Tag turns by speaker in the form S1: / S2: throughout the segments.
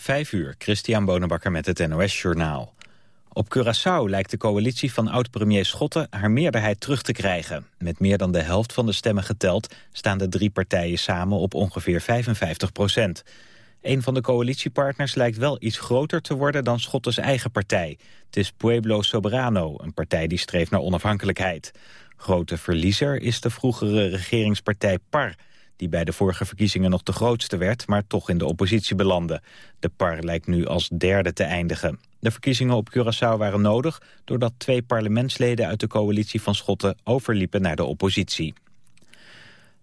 S1: Vijf uur, Christian Bonenbakker met het NOS Journaal. Op Curaçao lijkt de coalitie van oud-premier Schotten haar meerderheid terug te krijgen. Met meer dan de helft van de stemmen geteld staan de drie partijen samen op ongeveer 55 procent. Een van de coalitiepartners lijkt wel iets groter te worden dan Schottens eigen partij. Het is Pueblo Soberano, een partij die streeft naar onafhankelijkheid. Grote verliezer is de vroegere regeringspartij PAR die bij de vorige verkiezingen nog de grootste werd, maar toch in de oppositie belandde. De PAR lijkt nu als derde te eindigen. De verkiezingen op Curaçao waren nodig doordat twee parlementsleden uit de coalitie van Schotten overliepen naar de oppositie.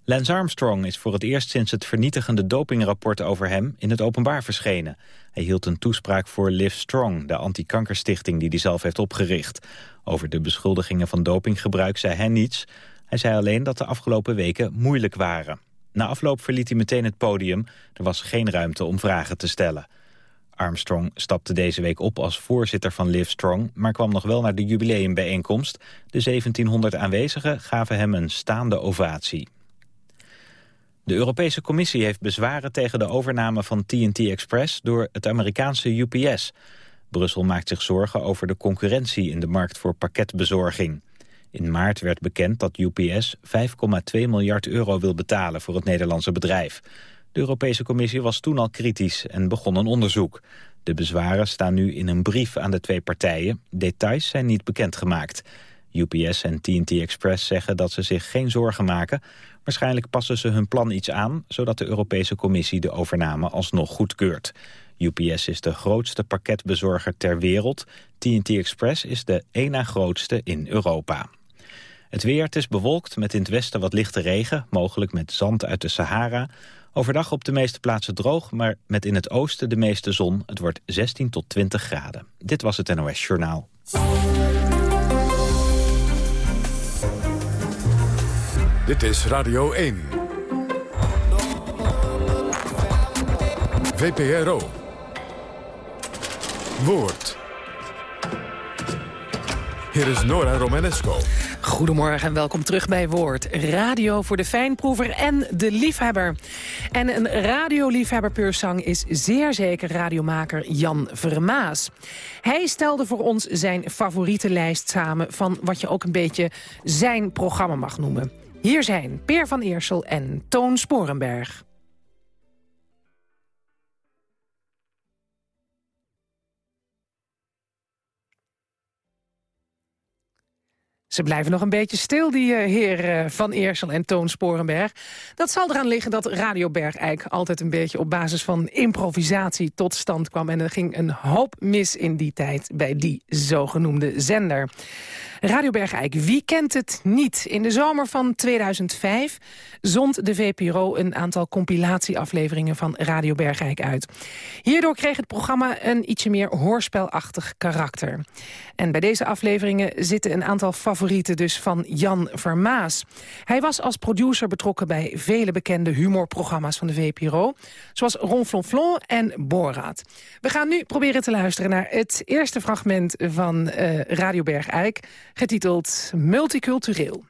S1: Lance Armstrong is voor het eerst sinds het vernietigende dopingrapport over hem in het openbaar verschenen. Hij hield een toespraak voor Live Strong, de anti-kankerstichting die hij zelf heeft opgericht. Over de beschuldigingen van dopinggebruik zei hij niets. Hij zei alleen dat de afgelopen weken moeilijk waren. Na afloop verliet hij meteen het podium. Er was geen ruimte om vragen te stellen. Armstrong stapte deze week op als voorzitter van Live Strong... maar kwam nog wel naar de jubileumbijeenkomst. De 1700 aanwezigen gaven hem een staande ovatie. De Europese Commissie heeft bezwaren tegen de overname van TNT Express... door het Amerikaanse UPS. Brussel maakt zich zorgen over de concurrentie in de markt voor pakketbezorging. In maart werd bekend dat UPS 5,2 miljard euro wil betalen voor het Nederlandse bedrijf. De Europese Commissie was toen al kritisch en begon een onderzoek. De bezwaren staan nu in een brief aan de twee partijen. Details zijn niet bekendgemaakt. UPS en TNT Express zeggen dat ze zich geen zorgen maken. Waarschijnlijk passen ze hun plan iets aan... zodat de Europese Commissie de overname alsnog goedkeurt. UPS is de grootste pakketbezorger ter wereld. TNT Express is de één na grootste in Europa. Het weer, het is bewolkt met in het westen wat lichte regen, mogelijk met zand uit de Sahara. Overdag op de meeste plaatsen droog, maar met in het oosten de meeste zon. Het wordt 16 tot 20 graden. Dit was het NOS Journaal.
S2: Dit is Radio 1. VPRO. Woord. Hier is Nora Romanesco.
S3: Goedemorgen en welkom terug bij Woord. Radio voor de fijnproever en de liefhebber. En een radioliefhebber puur is zeer zeker radiomaker Jan Vermaas. Hij stelde voor ons zijn favoriete lijst samen... van wat je ook een beetje zijn programma mag noemen. Hier zijn Peer van Eersel en Toon Sporenberg. Ze blijven nog een beetje stil, die uh, heer uh, Van Eersel en Toon Sporenberg. Dat zal eraan liggen dat Radio Bergijk altijd een beetje op basis van improvisatie tot stand kwam. En er ging een hoop mis in die tijd bij die zogenoemde zender. Radio Bergijk, wie kent het niet? In de zomer van 2005 zond de VPRO een aantal compilatieafleveringen van Radio Bergijk uit. Hierdoor kreeg het programma een ietsje meer hoorspelachtig karakter. En bij deze afleveringen zitten een aantal favorieten dus van Jan Vermaas. Hij was als producer betrokken bij vele bekende humorprogramma's van de VPRO. Zoals Ron Flonflon en Borat. We gaan nu proberen te luisteren naar het eerste fragment van uh, Radio Bergijk getiteld Multicultureel.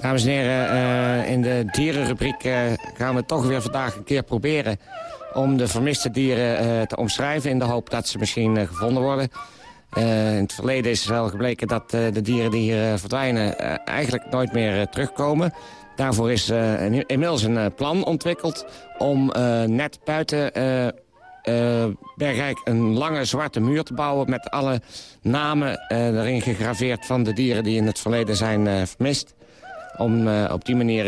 S4: Dames en heren, uh, in de dierenrubriek uh, gaan we toch weer vandaag een keer proberen... om de vermiste dieren uh, te omschrijven in de hoop dat ze misschien gevonden worden. in het verleden is wel gebleken dat de dieren die hier verdwijnen eigenlijk nooit meer terugkomen. Daarvoor is inmiddels een plan ontwikkeld om net buiten Bergrijk een lange zwarte muur te bouwen... met alle namen uh, erin gegraveerd van de dieren die in het verleden zijn uh, vermist. Om op die manier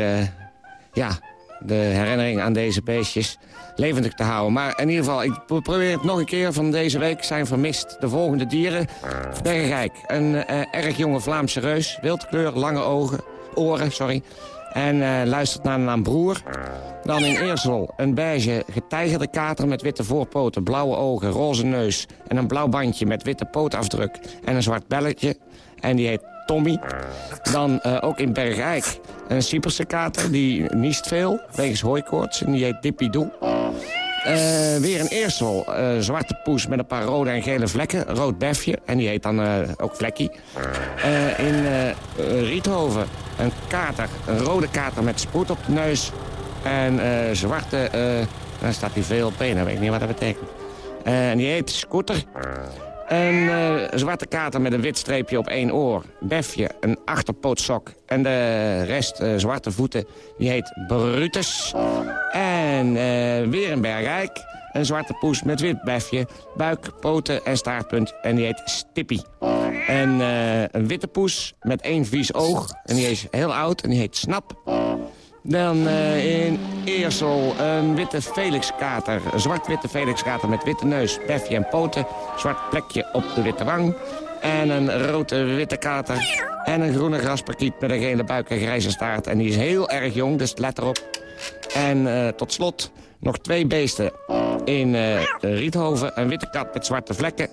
S4: ja, de herinnering aan deze beestjes levendig te houden. Maar in ieder geval, ik probeer het nog een keer van deze week zijn vermist. De volgende dieren. Bergrijk, een erg jonge Vlaamse reus. Wildkleur, lange ogen, oren, sorry. En uh, luistert naar de naam Broer. Dan in Eersel een beige getijgerde kater met witte voorpoten, blauwe ogen, roze neus... en een blauw bandje met witte pootafdruk en een zwart belletje. En die heet Tommy. Dan uh, ook in Bergijk een Cyperse kater, die niest veel, wegens hooikoorts. En die heet Dippy Doe. Uh, weer een Eersel, uh, zwarte poes met een paar rode en gele vlekken. Rood befje, en die heet dan uh, ook Vlekkie. in Riethoven een kater, een rode kater met spoed op de neus. En zwarte, daar staat veel op dan weet ik niet wat dat betekent. En die heet Scooter. Een zwarte kater met een wit streepje op één oor. Befje, een achterpootsok. En de rest zwarte voeten, die heet Brutus. En weer een bergijk. Een zwarte poes met wit befje, buik, poten en staartpunt. En die heet Stippy. En een witte poes met één vies oog. En die is heel oud en die heet Snap. Dan uh, in Eersel een witte Felixkater. Een zwart-witte Felixkater met witte neus, befje en poten. Zwart plekje op de witte wang. En een rode witte kater. En een groene grasperkiet met een gele buik en grijze staart. En die is heel erg jong, dus let erop. En uh, tot slot nog twee beesten in uh, Riethoven. Een witte kat met zwarte vlekken.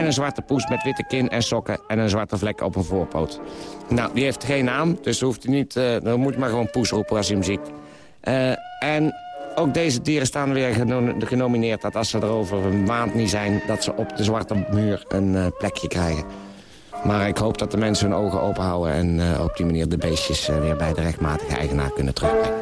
S4: En een zwarte poes met witte kin en sokken. En een zwarte vlek op een voorpoot. Nou, die heeft geen naam, dus hoeft niet, uh, dan moet maar gewoon poes roepen als je hem ziet. Uh, en ook deze dieren staan weer genomineerd... dat als ze er over een maand niet zijn... dat ze op de zwarte muur een uh, plekje krijgen. Maar ik hoop dat de mensen hun ogen open houden... en op die manier de beestjes weer bij de rechtmatige eigenaar kunnen terugbrengen.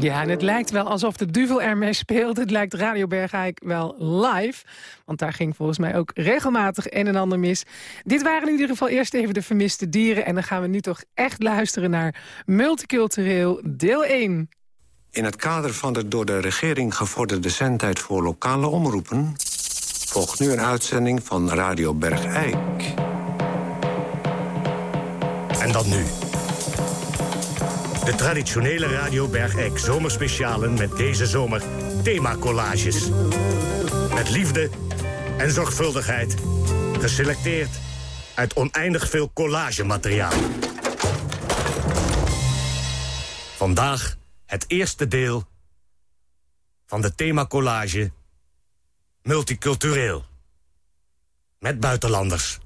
S3: Ja, en het lijkt wel alsof de duvel ermee speelt. Het lijkt Radio Bergijk wel live. Want daar ging volgens mij ook regelmatig een en ander mis. Dit waren in ieder geval eerst even de vermiste dieren. En dan gaan we nu toch echt luisteren naar Multicultureel deel 1.
S5: In het kader van de door de regering gevorderde zendtijd voor lokale omroepen... volgt nu een uitzending van Radio Bergijk.
S6: En dan nu. De traditionele Radio Bergijk zomerspecialen met deze zomer thema-collages. Met liefde en zorgvuldigheid. Geselecteerd uit oneindig veel collagemateriaal. Vandaag het eerste deel van de thema-collage Multicultureel. Met buitenlanders.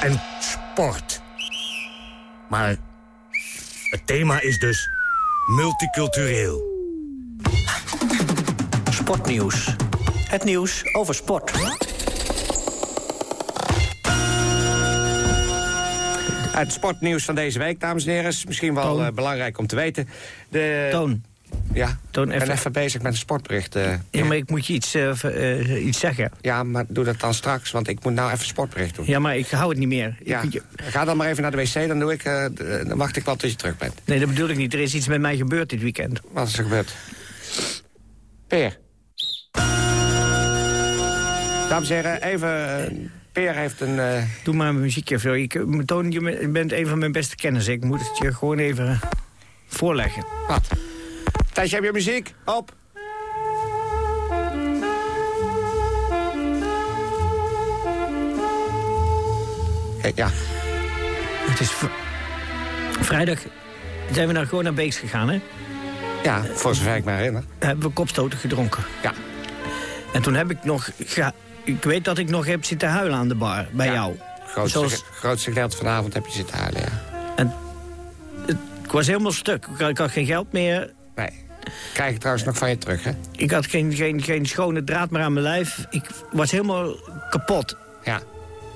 S6: En sport. Maar het thema is dus multicultureel.
S7: Sportnieuws. Het nieuws over sport.
S4: Het sportnieuws van deze week, dames en heren, is misschien wel uh, belangrijk om te weten. De...
S7: Toon.
S4: Ja, Toon, ik ben even bezig met een sportbericht. Uh,
S7: ja, maar ik moet je iets, uh, iets zeggen.
S4: Ja, maar doe dat dan straks, want ik moet nou even sportbericht doen.
S7: Ja, maar ik hou het niet meer.
S4: Ja. Ik, Ga dan maar even naar de wc, dan, doe ik, dan wacht ik wel tot je terug bent.
S7: Nee, dat bedoel ik niet. Er is iets met mij gebeurd dit weekend.
S4: Wat is er gebeurd? Peer. Dames en heren, even... Peer heeft een...
S7: Doe maar een muziekje. Veel. Ik, Toon, je bent een van mijn beste kennissen. Ik moet het je gewoon even voorleggen.
S4: Wat? Thijs, heb je muziek? Op. Ja.
S7: Het is vrijdag zijn we nou gewoon naar Beeks gegaan, hè?
S4: Ja, voor zover ik me herinner.
S7: Hebben we kopstoten gedronken.
S4: Ja.
S7: En toen heb ik nog... Ik weet dat ik nog heb zitten huilen aan de bar, bij
S4: ja.
S7: jou.
S4: Grootste, Zoals... grootste geld vanavond heb je zitten huilen, ja.
S7: En het, ik was helemaal stuk. Ik had geen geld meer.
S4: Nee. Krijg ik trouwens nog van je terug, hè?
S7: Ik had geen, geen, geen schone draad meer aan mijn lijf. Ik was helemaal kapot.
S4: Ja.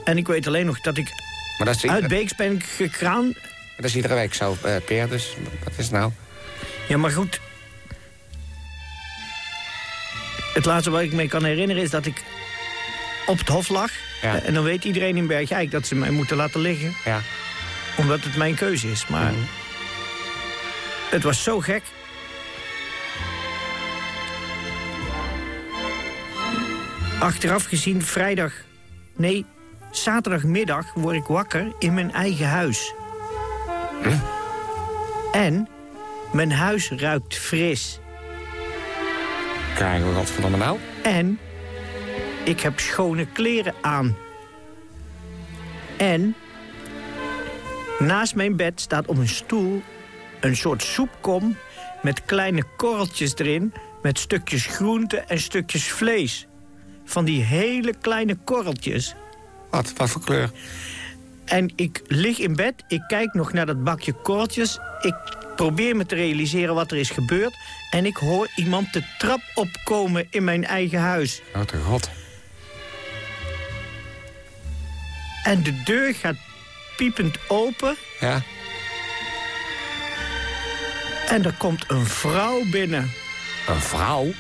S7: En ik weet alleen nog dat ik maar dat is uit Beeks ben gekraan.
S4: Dat is iedere week zo, uh, Peer, dus wat is het nou?
S7: Ja, maar goed. Het laatste wat ik me kan herinneren is dat ik op het hof lag. Ja. En dan weet iedereen in Bergijk dat ze mij moeten laten liggen.
S4: Ja.
S7: Omdat het mijn keuze is. Maar mm het was zo gek. Achteraf gezien vrijdag, nee, zaterdagmiddag word ik wakker in mijn eigen huis. En mijn huis ruikt fris.
S4: Krijgen we wat van nou?
S7: En ik heb schone kleren aan. En naast mijn bed staat op een stoel een soort soepkom met kleine korreltjes erin... met stukjes groente en stukjes vlees. Van die hele kleine korreltjes.
S4: Wat? Wat voor kleur?
S7: En ik lig in bed, ik kijk nog naar dat bakje korreltjes. Ik probeer me te realiseren wat er is gebeurd. En ik hoor iemand de trap opkomen in mijn eigen huis.
S4: Oh, god.
S7: En de deur gaat piepend open.
S4: Ja.
S7: En er komt een vrouw binnen.
S4: Een vrouw?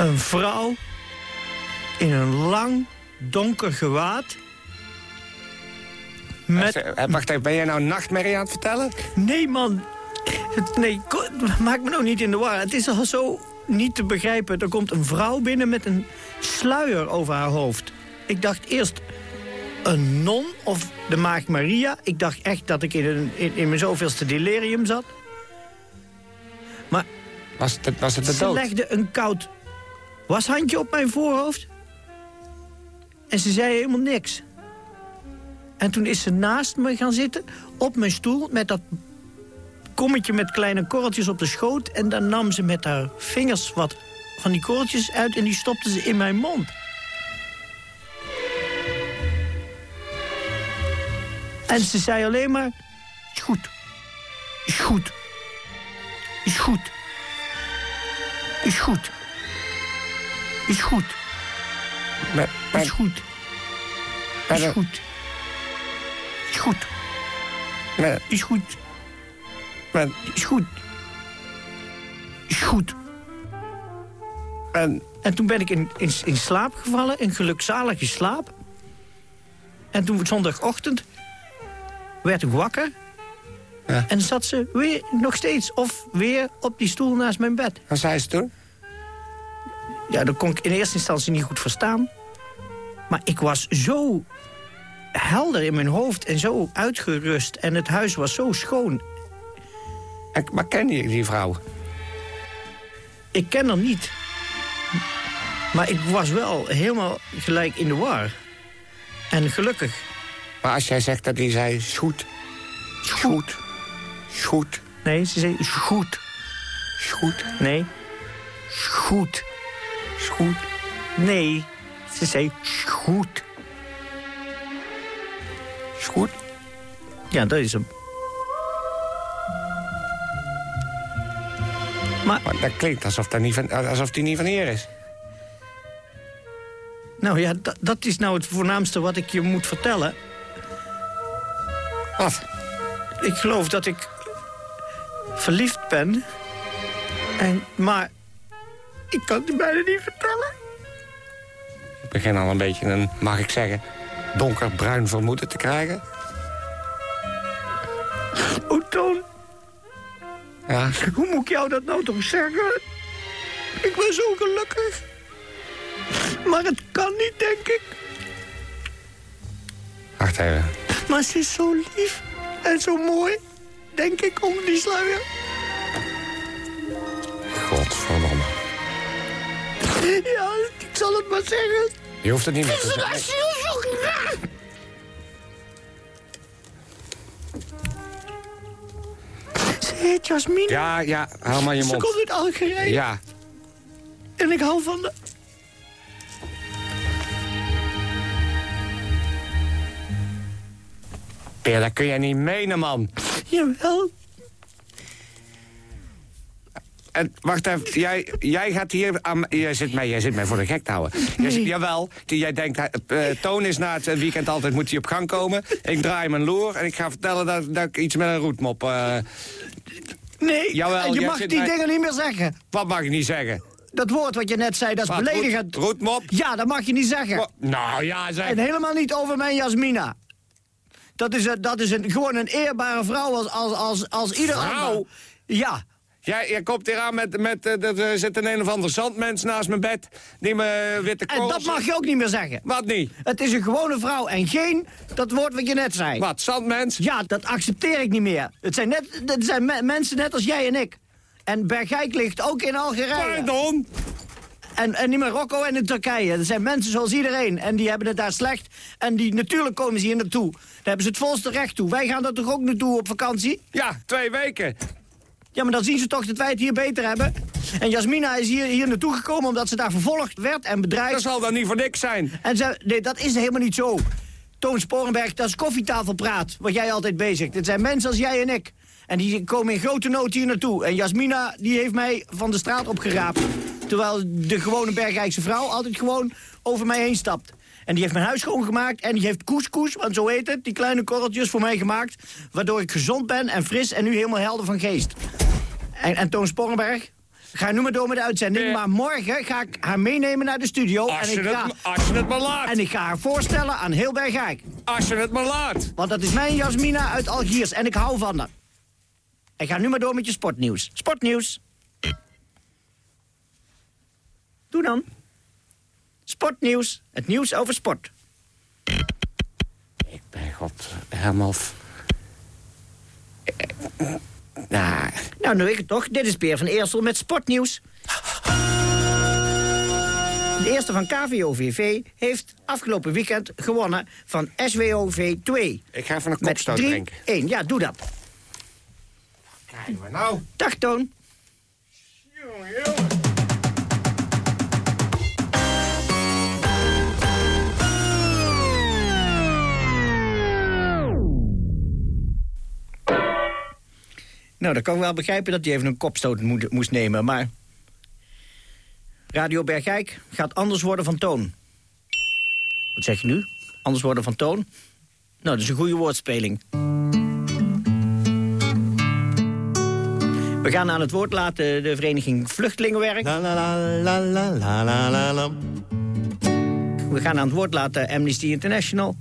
S7: Een vrouw in een lang, donker gewaad. Met...
S4: Eh, Wacht even, ben jij nou nachtmerrie aan het vertellen?
S7: Nee, man. Nee, maak me nou niet in de war. Het is al zo niet te begrijpen. Er komt een vrouw binnen met een sluier over haar hoofd. Ik dacht eerst een non of de maagd Maria. Ik dacht echt dat ik in, een, in, in mijn zoveelste delirium zat. Maar
S4: Was het, was het de
S7: ze legde een koud washandje op mijn voorhoofd. En ze zei helemaal niks. En toen is ze naast me gaan zitten, op mijn stoel... met dat kommetje met kleine korreltjes op de schoot... en dan nam ze met haar vingers wat van die korreltjes uit... en die stopte ze in mijn mond. En ze zei alleen maar... Is goed. Is goed. Is goed. Is goed. Is goed.
S4: Maar, maar,
S7: Is goed.
S4: maar
S7: Is goed. Is goed.
S4: maar-
S7: Is goed.
S4: maar-
S7: Is goed. Is goed.
S4: maar-
S7: En toen ben ik in, in, in slaap gevallen, in gelukzalige slaap. En toen zondagochtend werd ik wakker.
S4: Ja.
S7: En zat ze weer nog steeds of weer op die stoel naast mijn bed.
S4: Wat zei ze toen?
S7: Ja, dat kon ik in eerste instantie niet goed verstaan. Maar ik was zo helder in mijn hoofd en zo uitgerust. En het huis was zo schoon.
S4: En, maar ken je die vrouw?
S7: Ik ken haar niet. Maar ik was wel helemaal gelijk in de war. En gelukkig.
S4: Maar als jij zegt dat die zei, is goed. Is goed. Is goed.
S7: Nee, ze zei is goed.
S4: Is goed.
S7: Nee, is goed.
S4: Is goed.
S7: Nee, ze zei is goed.
S4: Is goed.
S7: Ja, dat is hem. Maar,
S4: Maar dat klinkt alsof, dat niet van, alsof die niet van hier is.
S7: nou ja, dat, dat is nou het voornaamste wat ik je moet vertellen.
S4: Wat?
S7: Ik geloof dat ik verliefd ben. En, maar ik kan het bijna niet vertellen.
S4: Ik begin al een beetje een, mag ik zeggen, donkerbruin vermoeden te krijgen.
S7: Oh, Toon,
S4: Ja.
S7: hoe moet ik jou dat nou toch zeggen? Ik ben zo gelukkig. Maar het kan niet, denk ik.
S4: Wacht even.
S7: Maar ze is zo lief en zo mooi, denk ik, om die sluier. Ja, ik zal het maar zeggen.
S4: Je hoeft het niet meer te zeggen.
S7: asielzoeker. Ze heet Jasmine.
S4: Ja, ja, hou maar je
S7: Ze
S4: mond.
S7: komt uit Algerije.
S4: Ja,
S7: En ik hou van de...
S4: Peer, dat kun jij niet menen, man.
S7: Jawel.
S4: En wacht even, jij, jij gaat hier aan... Jij zit, mij, jij zit mij voor de gek te houden. Jij zit- jawel, die- jij denkt, eh, Toon is na het weekend altijd moet hij op gang komen. Ik draai mijn loer en ik ga vertellen dat, dat ik iets met een roetmop... eh,
S7: Nee,
S4: Jawel,
S7: en je mag die
S4: mij-
S7: dingen niet meer zeggen.
S4: wat mag ik niet zeggen?
S7: Dat woord wat je net zei, dat is
S4: Wat,
S7: beledigend.
S4: roet- roetmop?
S7: Ja, dat mag je niet zeggen.
S4: Nou ja, zeg.
S7: En helemaal niet over mijn Jasmina. Dat is, een, dat is een, gewoon een eerbare vrouw als, als, als, als ieder
S4: Vrouw?
S7: ander. Ja,
S4: Jij, jij komt hier aan met... met eh, dat, er zit een een of ander zandmens naast mijn bed... die me witte
S7: en
S4: kools...
S7: dat mag je ook niet meer zeggen.
S4: Wat niet?
S7: Het is een gewone vrouw en geen dat woord wat je net zei.
S4: Wat, zandmens?
S7: Ja, dat accepteer ik niet meer. Het zijn, net, het zijn me- mensen net als jij en ik. En Bergijk ligt ook in Algerije.
S4: Pardon?
S7: En, en in Marokko en in Turkije. Er zijn mensen zoals iedereen. En die hebben het daar slecht. En die, natuurlijk komen ze hier naartoe. Daar hebben ze het volste recht toe. Wij gaan daar toch ook naartoe op vakantie?
S4: Ja, twee weken.
S7: Ja, maar dan zien ze toch dat wij het hier beter hebben. En Jasmina is hier, hier naartoe gekomen omdat ze daar vervolgd werd en bedreigd.
S4: Dat zal dan niet voor niks zijn.
S7: En ze, nee, dat is helemaal niet zo. Toon Sporenberg, dat is koffietafelpraat, wat jij altijd bezigt. Het zijn mensen als jij en ik. En die komen in grote nood hier naartoe. En Jasmina, die heeft mij van de straat opgeraapt. Terwijl de gewone Bergrijkse vrouw altijd gewoon over mij heen stapt. En die heeft mijn huis schoongemaakt en die heeft couscous, want zo heet het, die kleine korreltjes voor mij gemaakt. Waardoor ik gezond ben en fris en nu helemaal helder van geest. En, en Toon Sporrenberg, ga nu maar door met de uitzending. Maar morgen ga ik haar meenemen naar de studio.
S6: Als
S7: en,
S6: je,
S7: ik ga,
S6: het, als je het maar laat.
S7: en ik ga haar voorstellen aan heel Bergijk.
S6: Als je het maar laat.
S7: Want dat is mijn Jasmina uit Algiers en ik hou van haar. En ga nu maar door met je sportnieuws. Sportnieuws. Doe dan. Sportnieuws. Het nieuws over sport.
S4: Ik ben god helemaal... Nou,
S7: Nou, nu ik het toch. Dit is Peer van Eersel met sportnieuws. De eerste van KVOVV heeft afgelopen weekend gewonnen van SWOV 2.
S4: ik ga even een kopstoot
S7: 3
S4: drinken.
S7: 1. Ja, doe dat.
S4: Kijk maar nou.
S7: Dag, Toon. Nou, dan kan ik wel begrijpen dat hij even een kopstoot moest nemen, maar... Radio Bergijk gaat anders worden van toon. Wat zeg je nu? Anders worden van toon? Nou, dat is een goede woordspeling. We gaan aan het woord laten de vereniging Vluchtelingenwerk. We gaan aan het woord laten Amnesty International.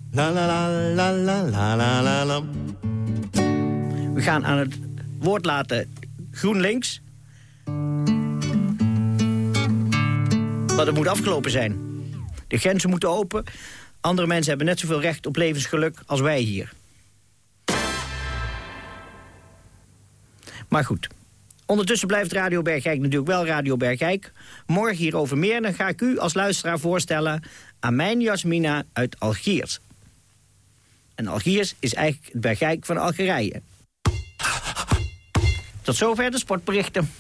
S7: We gaan aan het woord laten GroenLinks. Maar het moet afgelopen zijn. De grenzen moeten open. Andere mensen hebben net zoveel recht op levensgeluk als wij hier. Maar goed. Ondertussen blijft Radio Bergijk natuurlijk wel Radio Bergijk. Morgen hierover meer. Dan ga ik u als luisteraar voorstellen aan mijn Jasmina uit Algiers. En Algiers is eigenlijk het Bergijk van Algerije. Tot zover de sportberichten.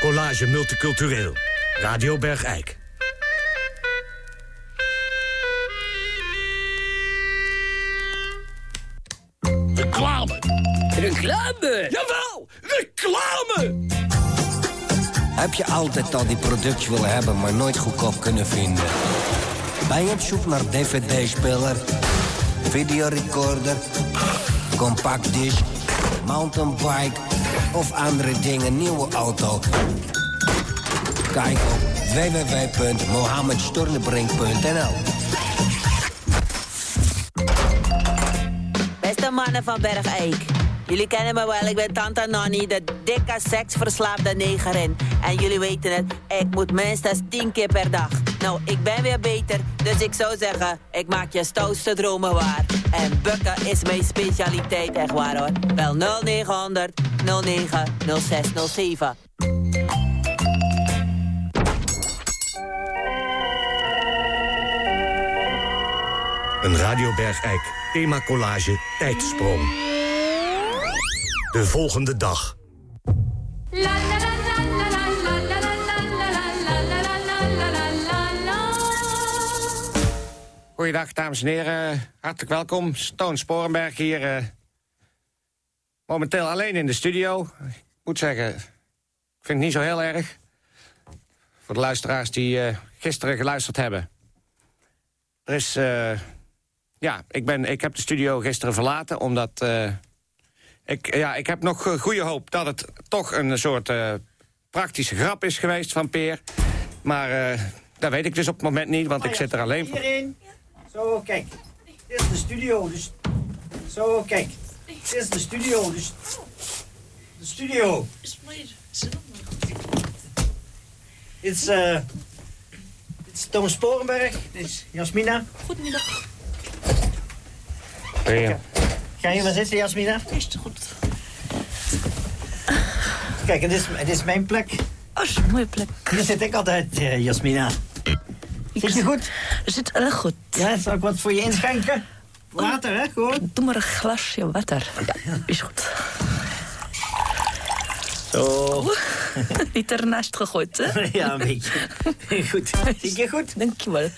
S6: Collage multicultureel. Radio Bergijk. Reclame.
S8: Reclame!
S6: Jawel, reclame!
S8: Heb je altijd al die productie willen hebben, maar nooit goedkoop kunnen vinden? Ben je op zoek naar dvd-speler, videorecorder, compact disc, mountainbike of andere dingen, nieuwe auto? Kijk op www.mohammedstoornebrink.nl
S9: Beste mannen van Bergijk. Jullie kennen me wel, ik ben Tante Nonnie, de dikke seksverslaafde negerin. En jullie weten het, ik moet minstens 10 keer per dag. Nou, ik ben weer beter, dus ik zou zeggen, ik maak je stoutste dromen waar. En bukken is mijn specialiteit, echt waar hoor. Wel 0900 09 0607.
S6: Een Radio Bergijk. Thema collage Tijdsprong. De volgende dag.
S4: Goeiedag, dames en heren. Hartelijk welkom. Toon Sporenberg hier. eh, momenteel alleen in de studio. Ik moet zeggen, ik vind het niet zo heel erg. Voor de luisteraars die eh, gisteren geluisterd hebben. Er is... eh, ja, ik, ben, ik heb de studio gisteren verlaten, omdat... ik, ja, ik heb nog eh, goede hoop dat het toch een soort eh, praktische grap is geweest van Peer. Maar eh, dat weet ik dus op het moment niet, want ik zit er alleen voor.
S7: Iedereen. Zo, kijk. Dit is de studio, dus... Zo, kijk. Dit is de studio, dus... De studio. Dit is, eh... Dit is Toon Sporenberg. Dit is Jasmina.
S9: Goedemiddag.
S4: Ja.
S7: Ga je maar zitten, Jasmina?
S9: Is het goed?
S7: Kijk, dit is, dit is mijn plek.
S9: Oh, is een mooie plek.
S7: Hier zit ik altijd, eh, Jasmina. Zit je goed?
S9: Zit erg goed.
S7: Ja, zal ik wat voor je inschenken? Water, hè, gewoon.
S9: Doe maar een glasje water. Ja, is goed.
S7: Zo.
S9: Niet ernaast gegooid, hè?
S7: Ja, een beetje. Goed. Zit je goed?
S9: Dankjewel.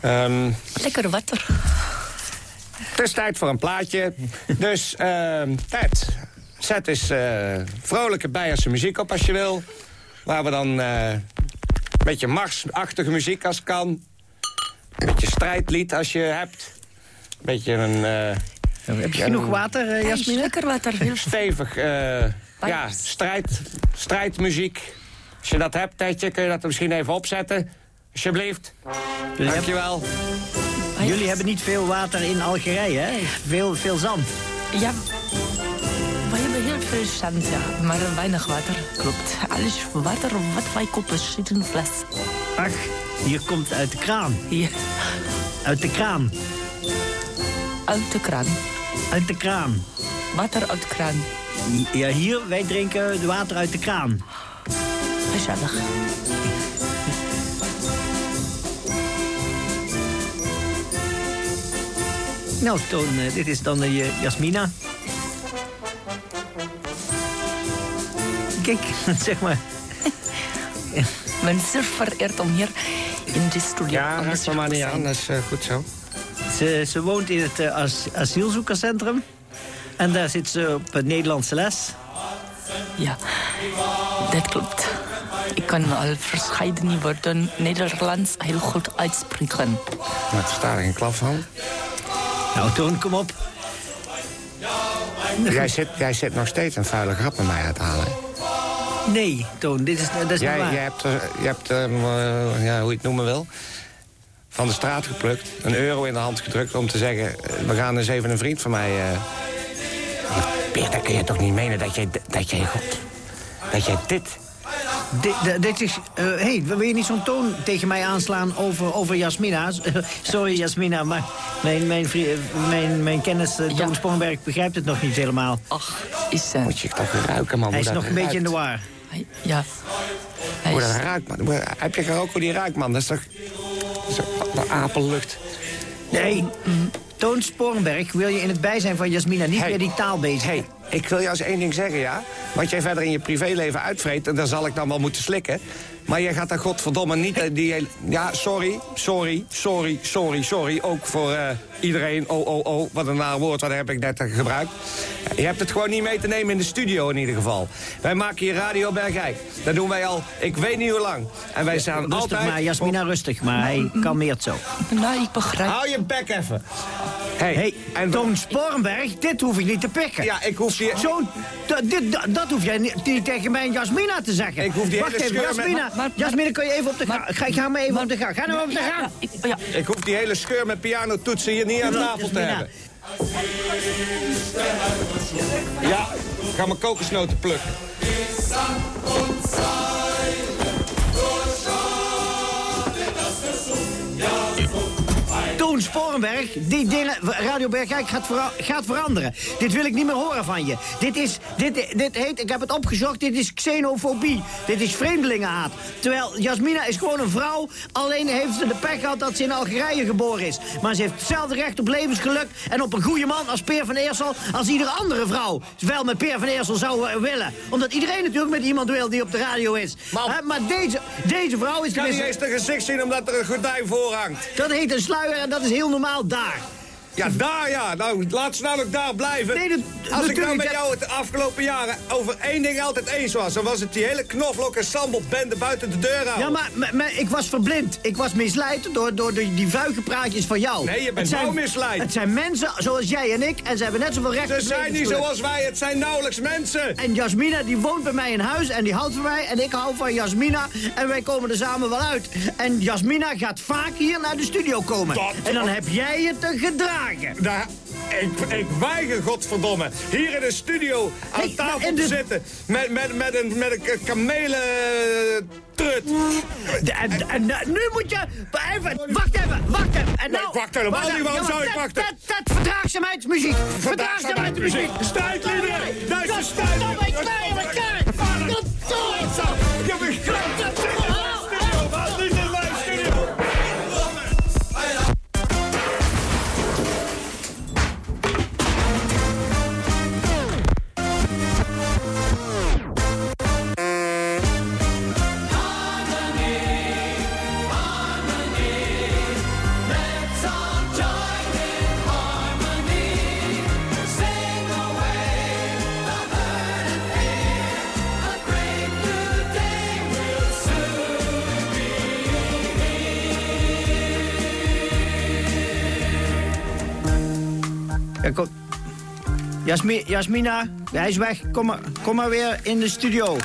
S4: Ehm,
S9: Lekker water.
S4: Het is tijd voor een plaatje. Dus, ehm Ted, Zet eens eh, vrolijke Beierse muziek op als je wil. Waar we dan eh, een beetje marsachtige muziek als kan. Een beetje strijdlied als je hebt. Een beetje een... eh,
S7: Heb je genoeg water, eh, Jasmine?
S10: Lekker water. Heel
S4: stevig, eh, ja, strijd, strijdmuziek. Als je dat hebt, Tetje, kun je dat er misschien even opzetten. Alsjeblieft. Dankjewel.
S7: Jullie hebben niet veel water in Algerije, hè? Veel, veel zand.
S10: Ja. We hebben heel veel zand, ja. Maar weinig water. Klopt. Alles water wat wij kopen zit in een fles.
S7: Ach, hier komt uit de kraan.
S10: Hier.
S7: Uit de kraan.
S10: Uit de kraan.
S7: Uit de kraan.
S10: Water uit de kraan.
S7: Ja, hier, wij drinken het water uit de kraan.
S10: Gezellig.
S7: Nou, Toon, eh, dit is dan uh, Jasmina. Kijk, zeg maar.
S10: Ik ben zeer vereerd om hier in de studio
S4: Ja,
S10: aanwezig
S4: me maar
S10: te
S4: niet
S10: zijn.
S4: aan, dat is eh, goed zo.
S7: Ze, ze woont in het eh, as- asielzoekerscentrum. En daar zit ze op het Nederlandse les.
S10: Ja, dat klopt. Ik kan al verschillende woorden Nederlands heel goed uitspreken.
S4: Maar er staat er geen klap van.
S7: Nou, Toon, kom op.
S4: Jij zit, jij zit nog steeds een vuile grap met mij uit te halen.
S7: Nee, Toon, dit is, dat is
S4: Jij,
S7: niet waar.
S4: jij hebt, er- je hebt eh, ja, hoe je het noemen wil, van de straat geplukt. Een euro in de hand gedrukt om te zeggen... eh, we gaan eens even een vriend van mij... eh Peer, dat kun je toch niet menen dat jij, dat jij, God, dat jij dit...
S7: Dit, is... eh hey, wil je niet zo'n toon tegen mij aanslaan over, over Jasmina? Sorry, Jasmina, maar mijn, mijn, vri- mijn, mijn kennis, eh, Toon Spongberg, begrijpt het nog niet helemaal.
S10: Ach, is... eh,
S4: Moet je toch ruiken, man.
S7: Hij is nog een beetje in de war.
S10: Ja.
S4: Hoe dat ruikt, man. Hoe- Heb je gerookt hoe die ruikt, man? Dat is toch... Dat is toch apenlucht.
S7: Nee, Toon Sporenberg wil je in het bijzijn van Jasmina niet meer die taal bezig.
S4: Hey, ik wil jou eens één ding zeggen, ja? Wat jij verder in je privéleven uitvreet, en daar zal ik dan wel moeten slikken. Maar jij gaat daar godverdomme niet... eh, die. Ja, sorry, sorry, sorry, sorry, sorry. Ook voor eh, iedereen. Oh, oh, oh, wat een naar woord, wat heb ik net gebruikt. Je hebt het gewoon niet mee te nemen in de studio in ieder geval. Wij maken hier Radio Bergijk. Dat doen wij al, ik weet niet hoe lang. En wij staan
S7: Rustig
S4: altijd...
S7: maar, Jasmina, rustig. Maar hij kalmeert zo.
S10: Nou, ik begrijp.
S4: Hou je bek even. Hey,
S7: hey,
S4: en
S7: Toon Sporenberg, dit hoef ik niet te pikken.
S4: Ja, ik hoef die...
S7: Zo, dat, dit, dat, dat hoef jij niet, niet tegen mij en Jasmina te zeggen.
S4: Ik hoef die
S7: Wacht
S4: hele
S7: even,
S4: scheur met-
S7: Jasmina. Jasmina, kun je even op de gang? Ga, ga maar even
S10: maar-
S7: op de gang. Ga nou op de gang.
S10: Ik, ja,
S4: Ik hoef die hele scheur met pianotoetsen hier niet aan tafel te hebben. Ja, ik ga mijn kokosnoten plukken.
S7: Sporenberg, die dingen, Radio Bergijk gaat, vera- gaat veranderen. Dit wil ik niet meer horen van je. Dit is, dit, dit heet, ik heb het opgezocht, dit is xenofobie. Dit is vreemdelingenhaat. Terwijl Jasmina is gewoon een vrouw, alleen heeft ze de pech gehad dat ze in Algerije geboren is. Maar ze heeft hetzelfde recht op levensgeluk en op een goede man als Peer van Eersel als iedere andere vrouw. Wel met Peer van Eersel zou willen. Omdat iedereen natuurlijk met iemand wil die op de radio is. Hè, maar deze, deze vrouw is
S4: Ik kan niet
S7: tenminste...
S4: eens de gezicht zien omdat er een gordijn voor hangt.
S7: Dat heet een sluier en dat is heel normaal daar.
S4: Ja, daar ja. Nou, laat ze nou ook daar blijven.
S7: Nee, dat-
S4: Als ik nou met jou het afgelopen jaren over één ding altijd eens was... dan was het die hele knoflook en sambelbende buiten de deur houden.
S7: Ja, maar, maar, maar ik was verblind. Ik was misleid door, door die, die vuige praatjes van jou.
S4: Nee, je bent
S7: Het zijn-
S4: wel misleid.
S7: Het zijn mensen zoals jij en ik en ze hebben net zoveel recht
S4: Ze zijn niet zoals wij, het zijn nauwelijks mensen.
S7: En Jasmina, die woont bij mij in huis en die houdt van mij. En ik hou van Jasmina en wij komen er samen wel uit. En Jasmina gaat vaak hier naar de studio komen.
S4: Dat-
S7: En dan heb jij je te gedragen.
S4: Daar, ik, ik weiger, godverdomme, hier in de studio aan
S7: Hey,
S4: tafel te
S7: de-
S4: zitten met, met, met een, met een kamelen trut.
S7: En, en, nu moet je... Even, wacht even, wacht even. En
S4: Nee,
S7: nou,
S4: ik wacht helemaal niet, waarom zou ik wachten?
S7: Dat, dat, dat verdraagzaamheidsmuziek. Verdraagzaamheidsmuziek.
S4: Strijdliederen, Duitse strijdliederen.
S7: Verdomme, ik het, ik het. Verdomme.
S4: Je begrijpt
S7: Jasmi Jasmina, hij is weg. Kom maar, kom maar weer in de studio.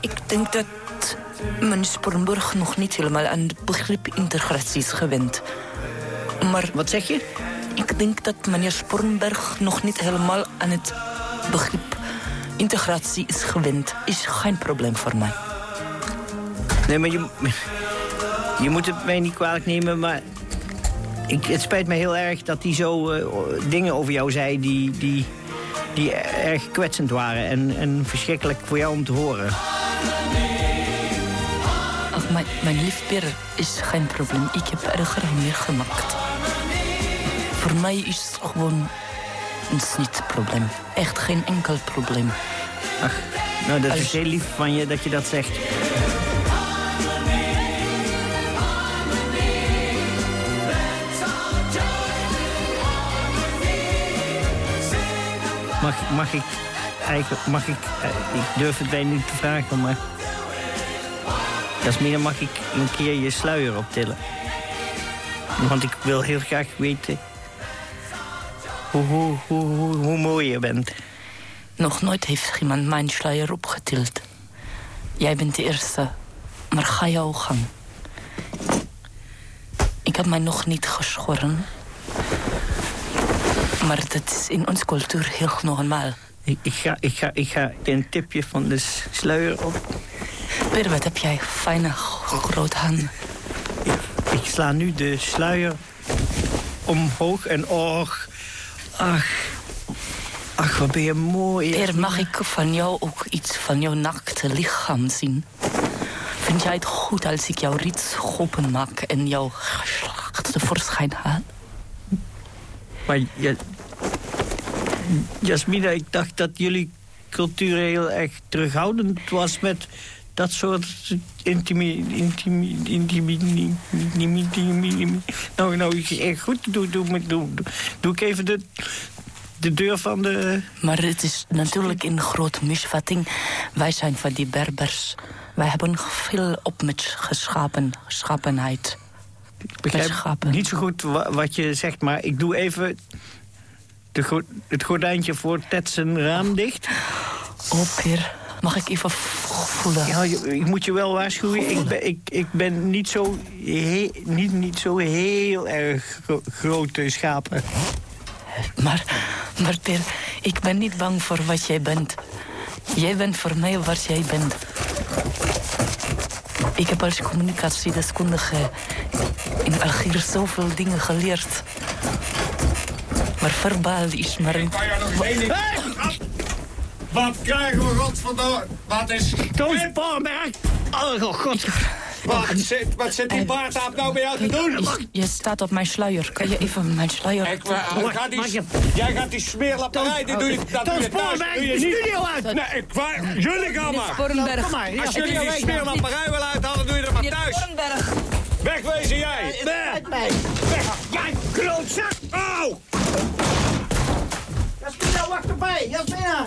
S10: Ik denk dat meneer Sporenburg nog niet helemaal aan het begrip integratie is gewend. Maar...
S7: Wat zeg je?
S10: Ik denk dat meneer Sporenberg nog niet helemaal aan het begrip integratie is gewend. Is geen probleem voor mij.
S7: Nee, maar je, je moet het mij niet kwalijk nemen, maar... Ik, het spijt me heel erg dat hij zo eh, dingen over jou zei die, die, die erg kwetsend waren. En, en verschrikkelijk voor jou om te horen.
S10: Ach, mijn, mijn lief Peer is geen probleem. Ik heb erger meegemaakt. Voor mij is het gewoon is niet het probleem. Echt geen enkel probleem.
S7: Ach, nou, dat is heel lief van je dat je dat zegt. Mag, ik eigenlijk, mag ik, eh, ik durf het bijna niet te vragen, maar... Jasmina, mag ik een keer je sluier optillen? Want ik wil heel graag weten hoe, mooi je bent.
S10: Nog nooit heeft iemand mijn sluier opgetild. Jij bent de eerste, maar ga jouw gang. Ik heb mij nog niet geschoren. Maar dat is in onze cultuur heel normaal.
S7: Ik, ik, ga, ik, ga, ik ga een tipje van de sluier op.
S10: Per, wat heb jij fijne grote handen.
S7: Ik, ik sla nu de sluier omhoog en och, ach, ach, wat ben je mooi.
S10: Per, mag ik van jou ook iets van jouw nakte lichaam zien? Vind jij het goed als ik jouw riet open maak en jouw geslacht tevoorschijn haal?
S7: Maar je, Jasmina, ik dacht dat jullie cultuur heel erg terughoudend was met dat soort intimi... intimi... intimi... intimi... intimi nou, nou, echt goed, doe, doe, doe, doe ik even de, de deur van de...
S10: Maar het is natuurlijk een grote misvatting. Wij zijn van die Berbers. Wij hebben veel op met geschapen, geschapenheid.
S7: Ik begrijp niet zo goed wat je zegt, maar ik doe even de het gordijntje voor Tetsen raam dicht.
S10: Oh, Peer. Mag ik even voelen?
S7: Ja, ik moet je wel waarschuwen. Ik ben, ik, ik ben niet, zo niet, niet zo heel erg grote schapen.
S10: Maar, maar Peer, ik ben niet bang voor wat jij bent. Jij bent voor mij wat jij bent. Ik heb als communicatiedeskundige in Algiers zoveel dingen geleerd. Maar verbaal is maar een...
S6: Hey! Wat krijgen we godverdomme? Wat is...
S7: Toon Sparenberg! Oh god.
S6: Wat zit, wat zit die baardaap nou bij jou te doen?
S10: Je staat op mijn sluier. Kan je even mijn sluier...
S6: Ik, uh, ga die, jij gaat die smeerlapperij, die doe je, dat doe je thuis. Doe je
S7: studio uit!
S6: Nee, ik, waar, jullie gaan maar.
S10: Sporenberg.
S7: Kom maar.
S6: Als jullie die smeerlapperij willen uithalen, doe je dat maar thuis.
S10: Sporenberg.
S6: Wegwezen jij.
S7: Weg.
S6: Weg.
S7: Jij klootzak!
S6: Auw!
S7: Jasmina, wacht erbij! Jasmina!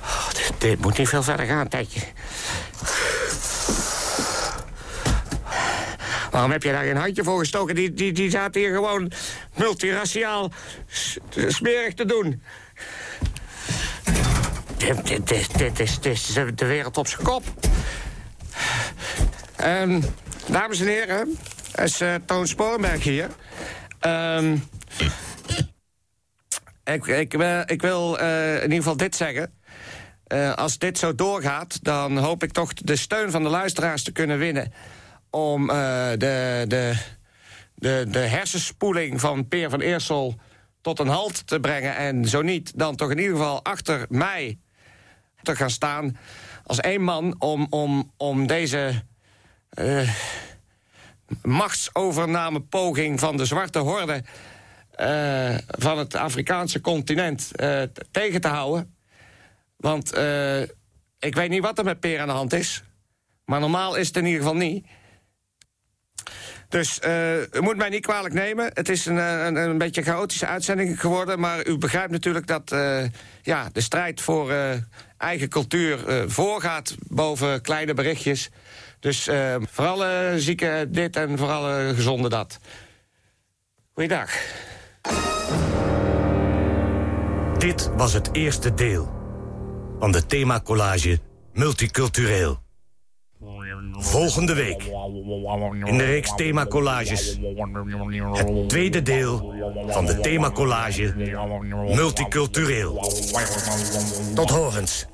S4: Oh, dit, dit, moet niet veel verder gaan, tijdje. Waarom heb je daar geen handje voor gestoken? Die, die, die zaten hier gewoon multiraciaal smerig te doen. Dit, dit, dit, dit, is, dit is de wereld op zijn kop. Um, dames en heren, is uh, Toon Sporenberg hier. Um, ik, ik, ik, wil uh, in ieder geval dit zeggen. Als dit zo doorgaat, dan hoop ik toch de steun van de luisteraars te kunnen winnen... om de, de, de, de hersenspoeling van Peer van Eersel tot een halt te brengen. En zo niet, dan toch in ieder geval achter mij te gaan staan... als één man om, om, om deze uh, machtsovernamepoging van de zwarte horde... Uh, van het Afrikaanse continent uh, tegen te houden. Want ik weet niet wat er met Peer aan de hand is. Maar normaal is het in ieder geval niet. Dus u moet mij niet kwalijk nemen. Het is een, een, een beetje een chaotische uitzending geworden. Maar u begrijpt natuurlijk dat ja, de strijd voor eigen cultuur voorgaat boven kleine berichtjes. Dus voor alle zieken dit en voor alle gezonde dat. Goeiedag.
S11: Dit was het eerste deel van de themacollage Multicultureel. Volgende week in de reeks themacollages het tweede deel van de themacollage Multicultureel. Tot horens.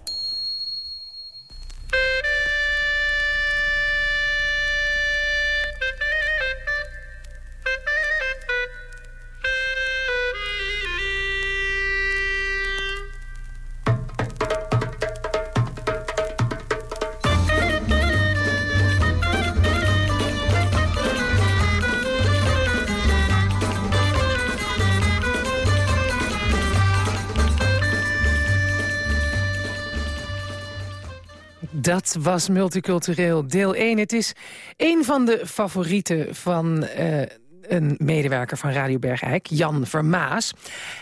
S3: Dat was multicultureel deel 1. Het is een van de favorieten van uh, een medewerker van Radio Bergijk, Jan Vermaas.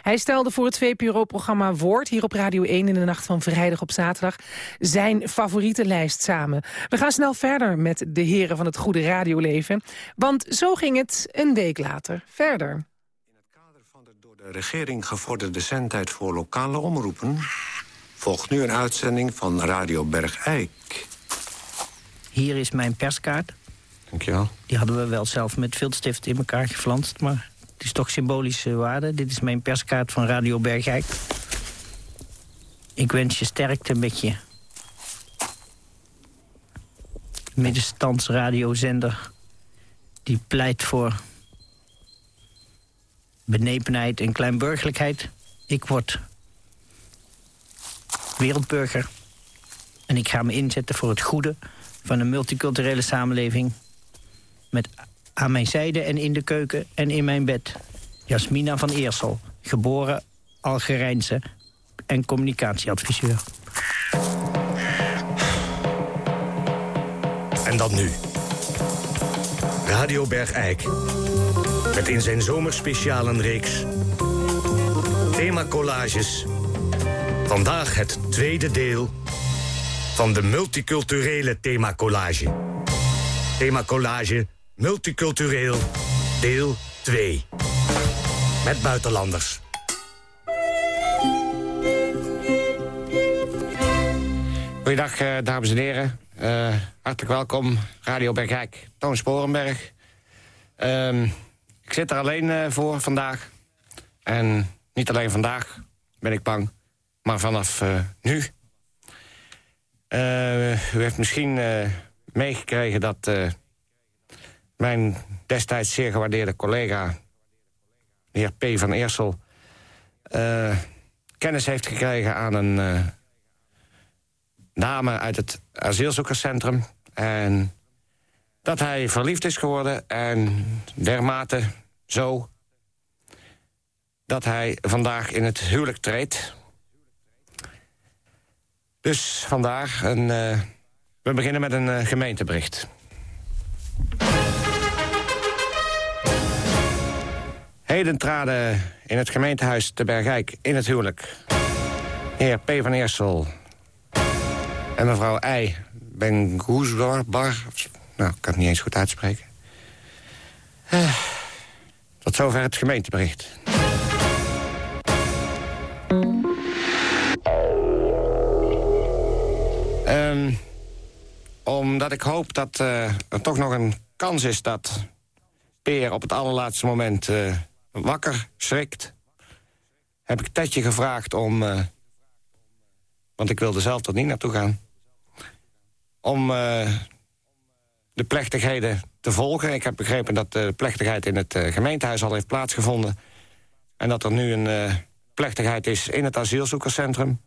S3: Hij stelde voor het VPRO-programma Woord hier op Radio 1 in de nacht van vrijdag op zaterdag zijn favoriete lijst samen. We gaan snel verder met de heren van het goede radioleven, want zo ging het een week later verder.
S5: In het kader van de door de regering gevorderde zendtijd voor lokale omroepen volgt nu een uitzending van Radio Bergijk.
S7: Hier is mijn perskaart.
S4: Dankjewel.
S7: Die hadden we wel zelf met viltstift in elkaar geflanst, maar het is toch symbolische waarde. Dit is mijn perskaart van Radio Bergijk. Ik wens je sterkte met je middenstandsradiozender... die pleit voor benepenheid en kleinburgerlijkheid. Ik word wereldburger. En ik ga me inzetten voor het goede van een multiculturele samenleving... met aan mijn zijde en in de keuken en in mijn bed... Jasmina van Eersel, geboren Algerijnse en communicatieadviseur.
S11: En dan nu. Radio Bergijk. Met in zijn zomerspecialenreeks... Thema collages Vandaag het tweede deel van de multiculturele themacollage. Themacollage Multicultureel, deel 2. Met buitenlanders.
S4: Goedendag, uh, dames en heren. Uh, hartelijk welkom, Radio Bergijk, Toon Sporenberg. Uh, ik zit er alleen uh, voor vandaag. En niet alleen vandaag ben ik bang maar vanaf uh, nu... Uh, u heeft misschien uh, meegekregen dat mijn destijds zeer gewaardeerde collega... de heer P. van Eersel... kennis heeft gekregen aan een dame uit het asielzoekerscentrum. En dat hij verliefd is geworden en dermate zo... dat hij vandaag in het huwelijk treedt dus vandaag, een, uh, we beginnen met een uh, gemeentebericht. Heden traden in het gemeentehuis te Bergijk in het huwelijk... heer P. van Eersel en mevrouw I. Bengoezbar... Nou, ik kan het niet eens goed uitspreken. Uh, tot zover het gemeentebericht. Omdat ik hoop dat uh, er toch nog een kans is dat Peer op het allerlaatste moment uh, wakker schrikt... heb ik Tetje gevraagd om... Uh, want ik wilde zelf er niet naartoe gaan... om de plechtigheden te volgen. Ik heb begrepen dat de plechtigheid in het gemeentehuis al heeft plaatsgevonden... en dat er nu een plechtigheid is in het asielzoekerscentrum...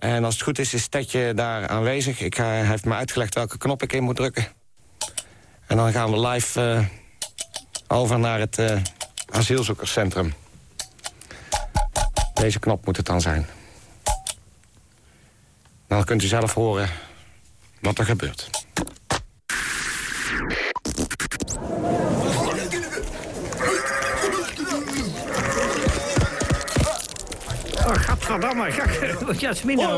S4: En als het goed is, is Tetje daar aanwezig. Ik, hij heeft me uitgelegd welke knop ik in moet drukken. En dan gaan we live uh, over naar het uh, asielzoekerscentrum. Deze knop moet het dan zijn. Dan kunt u zelf horen wat er gebeurt.
S7: Godverdamme. Jasmina.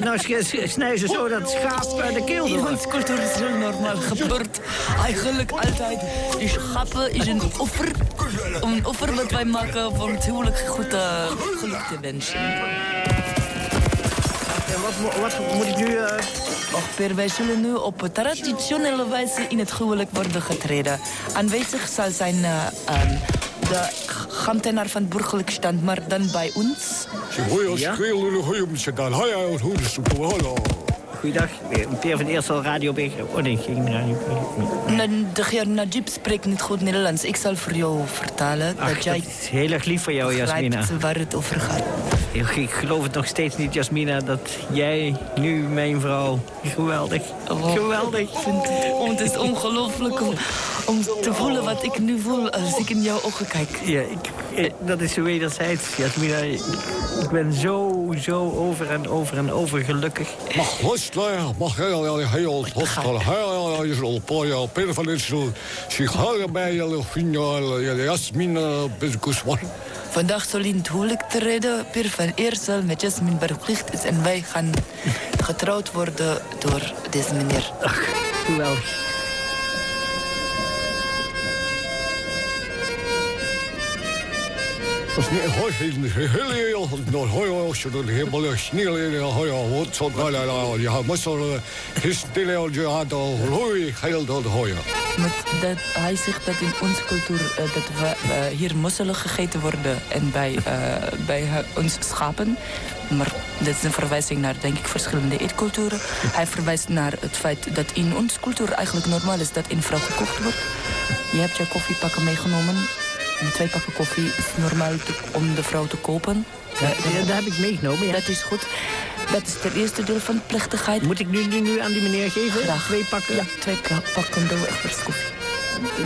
S7: Nou snijden ze zo dat schaap eh, de keel door.
S10: onze cultuur is heel normaal gebeurd. Eigenlijk altijd. Die schapen is een offer. Een offer dat wij maken voor het huwelijk goed uh, geluk te wensen.
S7: En wat, mo- wat moet ik nu... eh,
S10: Och, Per, wij zullen nu op traditionele wijze in het huwelijk worden getreden. Aanwezig zal zijn eh, ehm, de ambtenaar van burgerlijk stand, maar dan bij ons.
S7: Ja? Goeiedag, Peer van Eersel, Radio Beek. Oh nee, geen Radio.
S10: Na- De heer Najib spreekt niet goed Nederlands. Ik zal voor jou vertalen
S7: Ach,
S10: dat jij
S7: dat is heel erg lief van jou, Jasmina.
S10: waar het over gaat.
S7: Ik, ik geloof het nog steeds niet, Jasmina, dat jij nu mijn vrouw... Geweldig, geweldig.
S10: Ik vind het, oh, het is ongelooflijk om, te voelen wat ik nu voel als ik in jouw ogen kijk.
S7: Ja, ik, ik- dat is wederzijds, Jasmina. Ik, ik ben zo, zo over en over en over gelukkig.
S12: Mag Hostler, mag heel heel Hostler, heel heel Poja, Pervalensu, Sikhara bij Finja, Jasmina, Bezkuswan.
S10: Vandaag zal in het huwelijk treden Per van Eersel met Jasmin Bergplicht is en wij gaan getrouwd worden door deze meneer.
S7: Ach, geweldig.
S12: Dat is niet heel heel heel heel in heel wat zo ja heel dat hoya.
S10: Met dat, hij zegt dat in onze cultuur eh, dat we eh, hier mosselen gegeten worden en bij, eh, bij ons schapen. Maar dat is een verwijzing naar, denk ik, verschillende eetculturen. Hij verwijst naar het feit dat in onze cultuur eigenlijk normaal is dat in vrouw gekocht wordt. Je hebt je koffiepakken meegenomen. Twee pakken koffie is normaal te- om de vrouw te kopen.
S7: Ja, ja, dat heb ik meegenomen, ja.
S10: Dat is goed. Dat is het eerste deel van de plechtigheid.
S7: Moet ik nu, nu, nu aan die meneer geven?
S10: Graag.
S7: Twee pakken?
S10: Ja, twee pa- pakken Douwe Egberts koffie.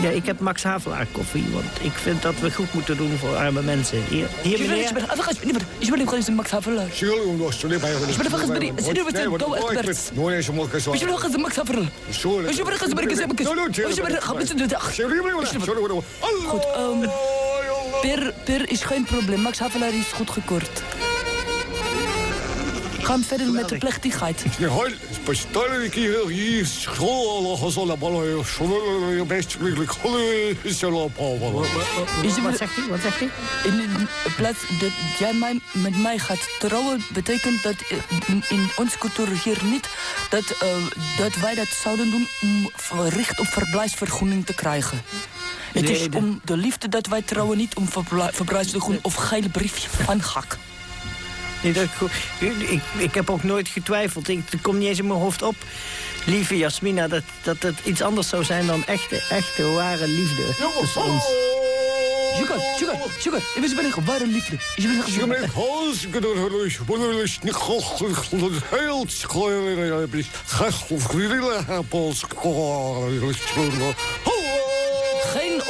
S7: Ja, ik heb Max Havelaar koffie, want ik vind dat we goed moeten doen voor arme mensen. Hier, hier meneer.
S10: will, einfach, ich bin, ich will den Max Havelaar.
S12: Ik ben
S10: vergeten bij die- zie je wat een Douwe Egberts?
S12: Nee, eens moet ik
S10: Ich will noch Max Havelaar.
S12: Sorry.
S10: Ich will noch Max Havelaar. Ehm per is geen probleem. Max Havelaar is goed gekeurd. Gaan verder met de plechtigheid.
S12: Ja, hoi, bestel ik hier hier school al zo naar ballen, zo best wirklich zo op al.
S7: Wat zegt hij? Wat zegt hij?
S10: In, in plaats dat jij mij, met mij gaat trouwen, betekent dat in, in onze cultuur hier niet dat, eh, dat wij dat zouden doen om recht op verblijfsvergunning te krijgen. Het
S7: Nee,
S10: is
S7: de-
S10: om de liefde dat wij trouwen, niet om verblijf- verblijfsvergunning of gele briefje van gak.
S7: Nee, dat, ik, ik heb ook nooit getwijfeld. Ik, het komt niet eens in mijn hoofd op, lieve Jasmina, dat, dat het iets anders zou zijn dan echte, echte, ware liefde. Tussen ons.
S10: Sugar, sugar, sugar. Ik ben een ware liefde. Ik ben
S12: Ik ben hals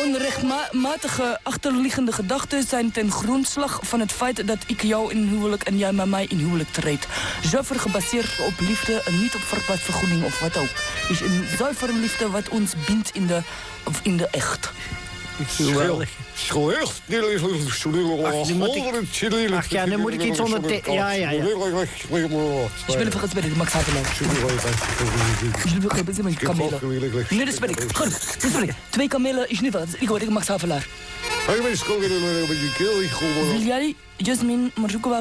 S10: onrechtmatige achterliggende gedachten zijn ten grondslag van het feit dat ik jou in huwelijk en jij met mij in huwelijk treedt. Zuiver gebaseerd op liefde en niet op verplaatsvergoeding of wat ook. Dus een zuivere liefde wat ons bindt in de, in de echt.
S7: Geweldig.
S12: Slecht.
S7: Ach, ik- ja, nu moet ik iets onder te- ja, ja, ja.
S10: Ik ben even gespeeld, Max Havelaar. Ik ben even met kamelen. Nee, dat ben ik. Goed, dat ben ik. Twee kamelen is niet. Ik word Max Havelaar. Wil jij, Jasmin Marzoekwa,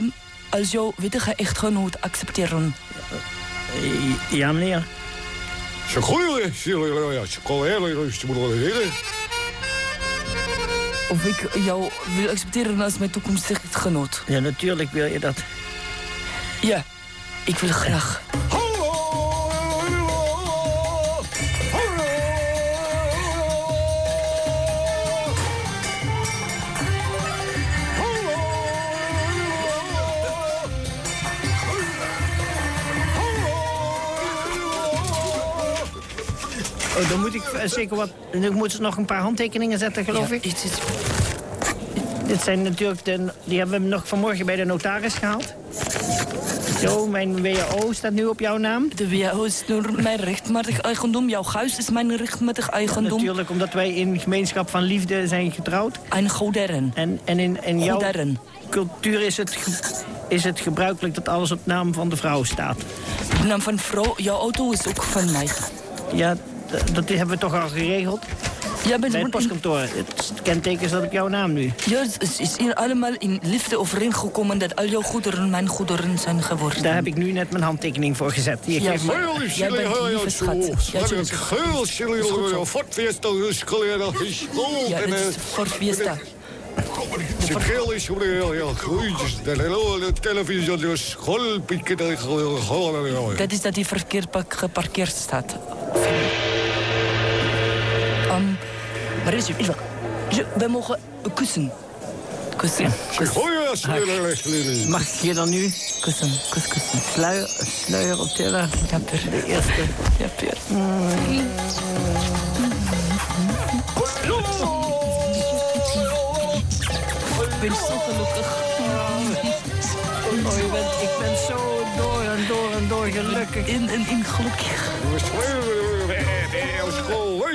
S10: als jouw wittige echtgenoot accepteren?
S7: Ja, meneer.
S12: Zo goed, ze kon heel
S10: Of ik jou wil accepteren als mijn toekomstige echtgenoot?
S7: Ja, natuurlijk wil je dat.
S10: Ja, ik wil graag.
S7: Oh, dan moet ik eh, zeker wat... Dan moeten ze nog een paar handtekeningen zetten, geloof
S10: Ja,
S7: ik. Dit zijn natuurlijk de... Die hebben we nog vanmorgen bij de notaris gehaald. Zo, mijn WHO staat nu op jouw naam.
S10: De WHO is nu mijn rechtmatig eigendom. Jouw huis is mijn rechtmatig eigendom.
S7: Natuurlijk, omdat wij in gemeenschap van liefde zijn getrouwd.
S10: Een goederen.
S7: En, en in, in jouw...
S10: Goederen.
S7: cultuur is het, is het gebruikelijk dat alles op naam van de vrouw staat.
S10: De naam van vrouw, jouw auto is ook van mij.
S7: Ja, dat hebben we toch al geregeld?
S10: Ja, ben
S7: Bij het postkantoor. Het kenteken staat op jouw naam nu.
S10: Ja, het is hier allemaal in liefde overeengekomen dat al jouw goederen mijn goederen zijn geworden.
S7: Daar heb ik nu net mijn handtekening voor gezet. Hier,
S10: Ja,
S7: geef
S10: Jij bent een lieve schat. Ja, het is
S12: Fort Fiesta is.
S10: Ja,
S12: eh,
S10: is voor Fiesta.
S12: Het geel is heel heel groeitjes. De televisie, de.
S10: Dat is dat die verkeerd pak- geparkeerd staat. Waar is Je, wij mogen kussen. Kussen. kussen.
S7: Mag ik je dan nu
S10: Kussen, kus, kussen.
S7: sluier, sluier optillen?
S10: Ja, per.
S7: De eerste.
S10: Ja, per. Ik ben zo gelukkig.
S7: Door gelukkig.
S10: In en in gelukkig.
S7: Oh,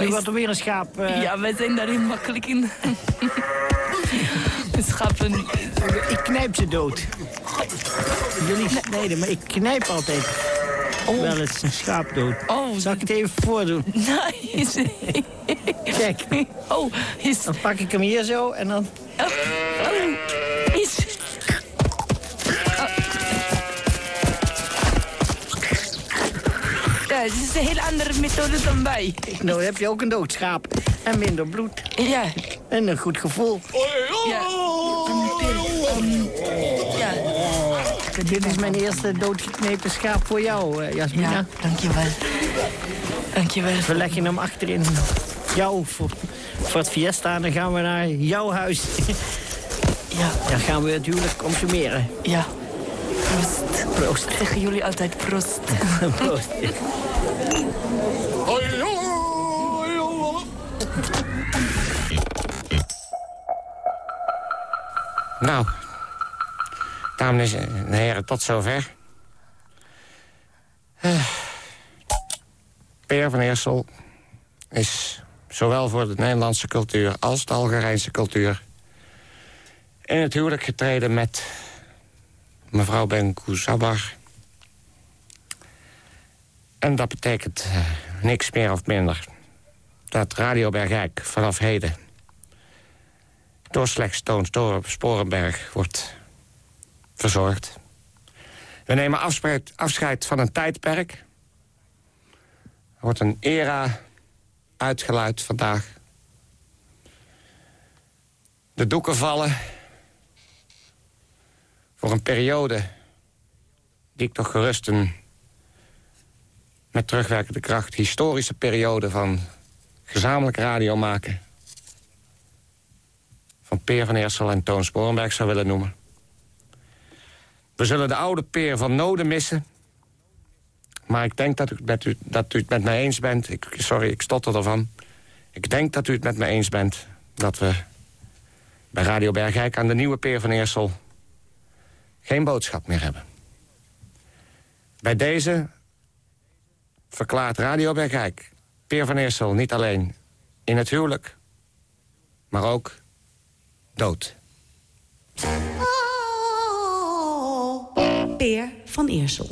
S7: nu wordt er weer een schaap. eh,
S10: Ja, wij zijn daarin makkelijk in. De schapen.
S7: Ik knijp ze dood. Jullie snijden, maar ik knijp altijd wel eens een schaap dood.
S10: Oh,
S7: Zal ik het even voordoen?
S10: Nice.
S7: Kijk.
S10: Oh, is...
S7: Dan pak ik hem hier zo en dan...
S10: Oh, oh, het is een heel andere methode dan wij.
S7: Nou heb je ook een dood schaap. En minder bloed.
S10: Ja.
S7: En een goed gevoel.
S10: Ja. Ja.
S7: Dit is mijn eerste doodgeknepen schaap voor jou, eh, Jasmina.
S10: Ja, dankjewel. Dankjewel.
S7: We leggen hem achterin jou voor, voor het fiesta. En dan gaan we naar jouw huis.
S10: Ja.
S7: Dan gaan we het huwelijk consumeren.
S10: Ja. Proost.
S7: Proost.
S10: Zeggen jullie altijd proost.
S7: Proost.
S4: Nou, dames en heren, tot zover. Eh, Peer van Eersel is zowel voor de Nederlandse cultuur als de Algerijnse cultuur... in het huwelijk getreden met mevrouw Ben Kouzabar. En dat betekent eh, niks meer of minder... dat Radio Bergijk vanaf heden door slechts Toon Sporenberg wordt verzorgd. We nemen afscheid, van een tijdperk. Er wordt een era uitgeluid vandaag. De doeken vallen voor een periode die ik toch gerust een met terugwerkende kracht historische periode van gezamenlijk radio maken van Peer van Eersel en Toon Sporenberg zou willen noemen. We zullen de oude Peer van Noden missen. Maar ik denk dat u, met u, dat u het met mij eens bent. Ik, sorry, ik stotter ervan. Ik denk dat u het met mij eens bent... dat we bij Radio Bergijk aan de nieuwe Peer van Eersel... geen boodschap meer hebben. Bij deze verklaart Radio Bergijk... Peer van Eersel niet alleen in het huwelijk... maar ook dood.
S13: Peer van Eersel.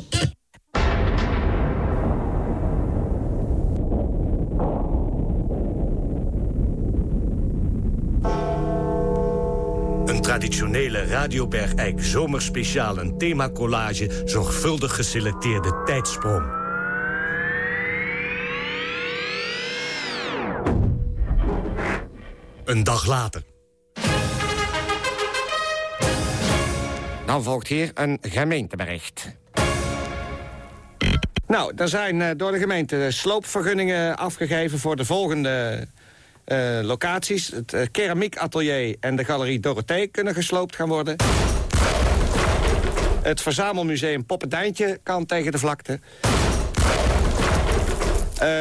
S11: Een traditionele Radio Bergijk zomerspeciaal en themacollage... zorgvuldig geselecteerde tijdsprong. Een dag later.
S4: Dan volgt hier een gemeentebericht. Nou, er zijn eh, door de gemeente sloopvergunningen afgegeven... voor de volgende eh, locaties. Het eh, keramiekatelier en de galerie Dorothee kunnen gesloopt gaan worden. Het verzamelmuseum Poppendijntje kan tegen de vlakte.